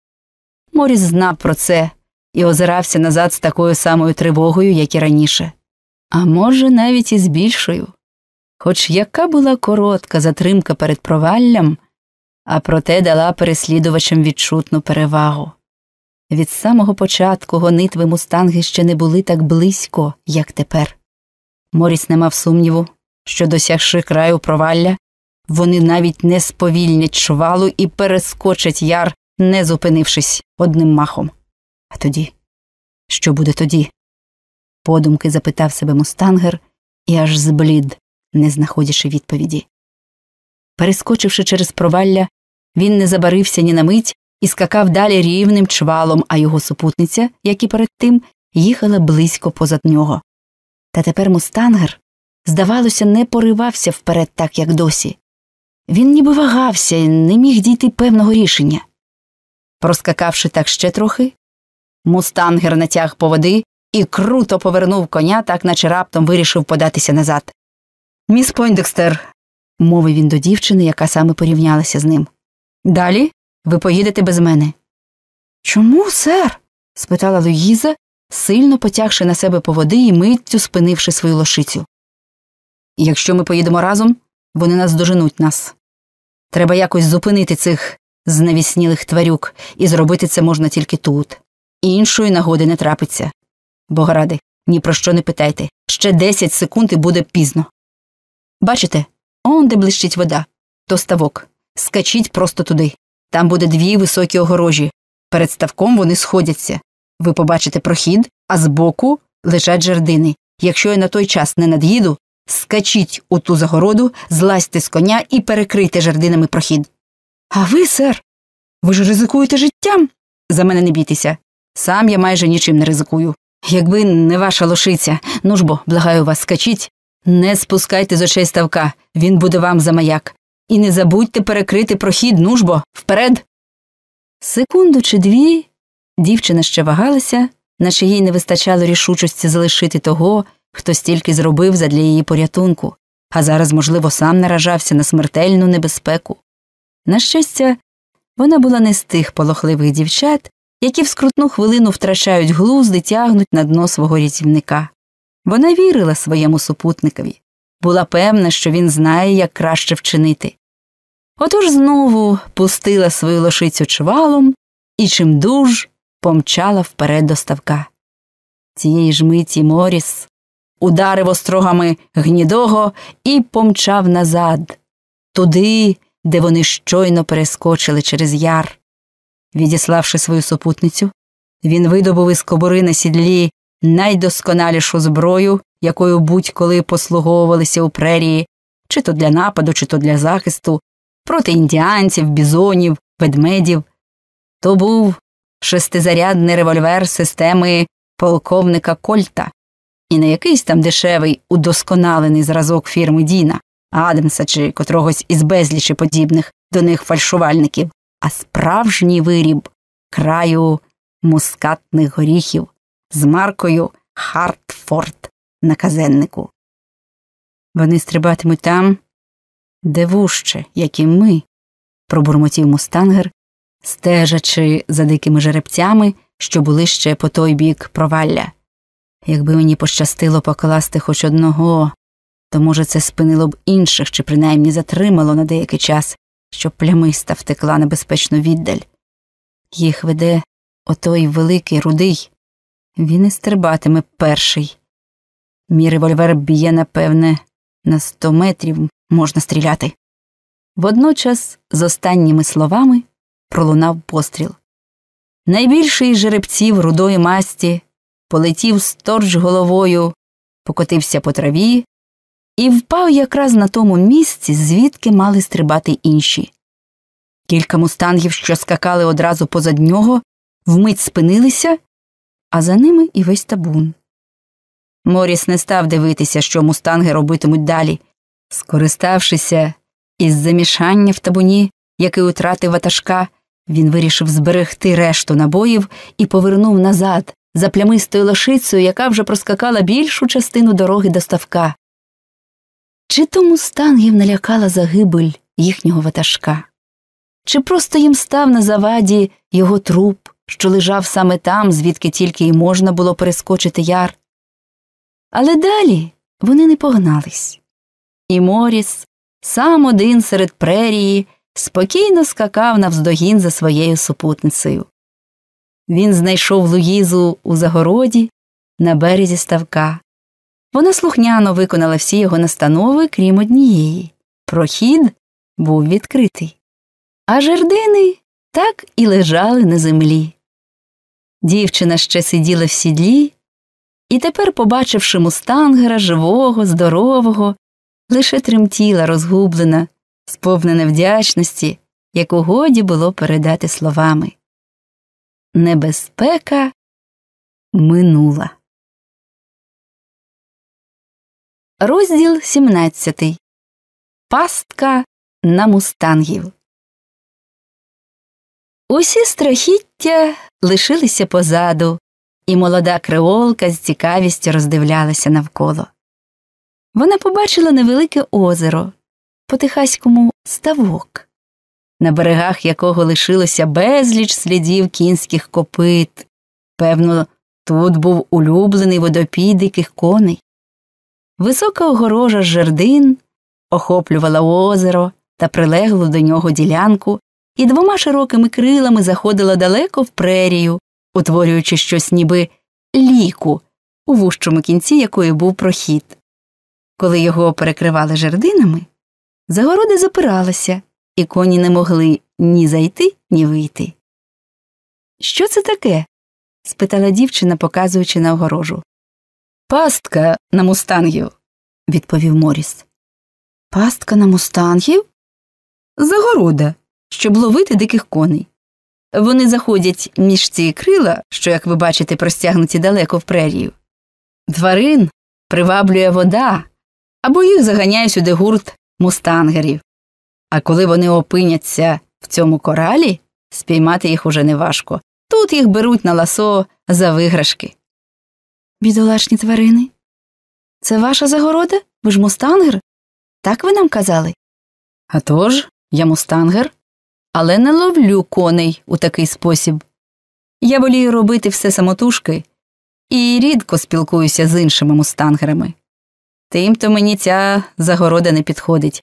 Моріс знав про це і озирався назад з такою самою тривогою, як і раніше, а може, навіть і з більшою. Хоч яка була коротка затримка перед проваллям, а проте дала переслідувачам відчутну перевагу. Від самого початку гонитви мустанги ще не були так близько, як тепер. Моріс не мав сумніву, що, досягши краю провалля, вони навіть не сповільнять швалу і перескочать яр, не зупинившись одним махом. А тоді? Що буде тоді? Подумки запитав себе мустангер і аж зблід, не знаходячи відповіді. Перескочивши через провалля, він не забарився ні на мить і скакав далі рівним чвалом, а його супутниця, як і перед тим, їхала близько позад нього. Та тепер мустангер, здавалося, не поривався вперед так, як досі. Він ніби вагався не міг дійти певного рішення. Проскакавши так ще трохи, мустангер натяг по води і круто повернув коня, так наче раптом вирішив податися назад. Міс Пойндекстер, мовив він до дівчини, яка саме порівнялася з ним. Далі ви поїдете без мене. Чому, сер? спитала Луїза, сильно потягши на себе по води і миттю спинивши свою лошицю. Якщо ми поїдемо разом, вони нас доженуть нас. Треба якось зупинити цих знавіснілих тварюк, і зробити це можна тільки тут. Іншої нагоди не трапиться. Бога ради, ні про що не питайте. Ще десять секунд і буде пізно. Бачите, он де блищить вода, то ставок. Скачіть просто туди. Там буде дві високі огорожі. Перед ставком вони сходяться. Ви побачите прохід, а збоку лежать жердини. Якщо я на той час не над'їду, скачіть у ту загороду, злазьте з коня і перекрийте жердинами прохід. А ви, сер, ви ж ризикуєте життям? За мене не бійтеся. Сам я майже нічим не ризикую. Якби не ваша лошиця, ну ж бо, благаю вас, скачіть, не спускайте з очей ставка, він буде вам за маяк. І не забудьте перекрити прохід, ну ж бо, вперед. Секунду чи дві дівчина ще вагалася, наче їй не вистачало рішучості залишити того, хто стільки зробив задля її порятунку, а зараз, можливо, сам наражався на смертельну небезпеку. На щастя, вона була не з тих полохливих дівчат, які в скрутну хвилину втрачають глузд і тягнуть на дно свого рятівника. Вона вірила своєму супутникові, була певна, що він знає, як краще вчинити. Отож знову пустила свою лошицю чвалом і чимдуж помчала вперед до ставка. Цієї ж миті Моріс ударив острогами гнідого і помчав назад, туди, де вони щойно перескочили через яр. Відіславши свою супутницю, він видобув із кобури на сідлі найдосконалішу зброю, якою будь-коли послуговувалися у прерії, чи то для нападу, чи то для захисту, проти індіанців, бізонів, ведмедів. То був шестизарядний револьвер системи полковника Кольта і не якийсь там дешевий удосконалений зразок фірми Діна, Адамса чи котрогось із безлічі подібних до них фальшувальників, а справжній виріб краю мускатних горіхів з маркою Хартфорд на казеннику. Вони стрибатимуть там, де вужче, як і ми, пробурмотів мустангер, стежачи за дикими жеребцями, що були ще по той бік провалля. Якби мені пощастило покласти хоч одного, то, може, це спинило б інших чи принаймні затримало на деякий час, щоб плямиста втекла небезпечно віддаль. Їх веде отой великий рудий. Він і стрибатиме перший. Мій револьвер б'є, напевне, на сто метрів можна стріляти. Водночас, з останніми словами, пролунав постріл. Найбільший жеребців рудої масті полетів сторч головою, покотився по траві і впав якраз на тому місці, звідки мали стрибати інші. Кілька мустангів, що скакали одразу позад нього, вмить спинилися, а за ними і весь табун. Моріс не став дивитися, що мустанги робитимуть далі. Скориставшися із замішання в табуні, який утратив ватажка, він вирішив зберегти решту набоїв і повернув назад за плямистою лошицею, яка вже проскакала більшу частину дороги до ставка. Чи то мустангів налякала загибель їхнього ватажка, чи просто їм став на заваді його труп, що лежав саме там, звідки тільки й можна було перескочити яр. Але далі вони не погнались, і Моріс, сам один серед прерії, спокійно скакав навздогін за своєю супутницею. Він знайшов Луїзу у загороді на березі ставка. Вона слухняно виконала всі його настанови, крім однієї. Прохід був відкритий, а жердини так і лежали на землі. Дівчина ще сиділа в сідлі, і тепер, побачивши мустангера живого, здорового, лише тремтіла розгублена, сповнена вдячності, яку годі було передати словами. Небезпека минула. Розділ 17. Пастка на мустангів. Усі страхіття лишилися позаду, і молода креолка з цікавістю роздивлялася навколо. Вона побачила невелике озеро, по тихаському ставок, на берегах якого лишилося безліч слідів кінських копит. Певно, тут був улюблений водопій диких коней. Висока огорожа з жердин охоплювала озеро та прилеглу до нього ділянку і двома широкими крилами заходила далеко в прерію, утворюючи щось ніби ліку, у вущому кінці якої був прохід. Коли його перекривали жердинами, загорода запиралася, і коні не могли ні зайти, ні вийти. Що це таке? спитала дівчина, показуючи на огорожу. Пастка на мустангів, відповів Моріс. Пастка на мустангів? Загорода, щоб ловити диких коней. Вони заходять між ці крила, що, як ви бачите, простягнуті далеко в прерію. Тварин приваблює вода, або їх заганяє сюди гурт мустангерів. А коли вони опиняться в цьому коралі, спіймати їх уже неважко. Тут їх беруть на ласо за виграшки. Бідолашні тварини. Це ваша загорода? Ви ж мустангер? Так ви нам казали? «А тож, я мустангер, але не ловлю коней у такий спосіб. Я волію робити все самотужки і рідко спілкуюся з іншими мустангерами. Тим то мені ця загорода не підходить.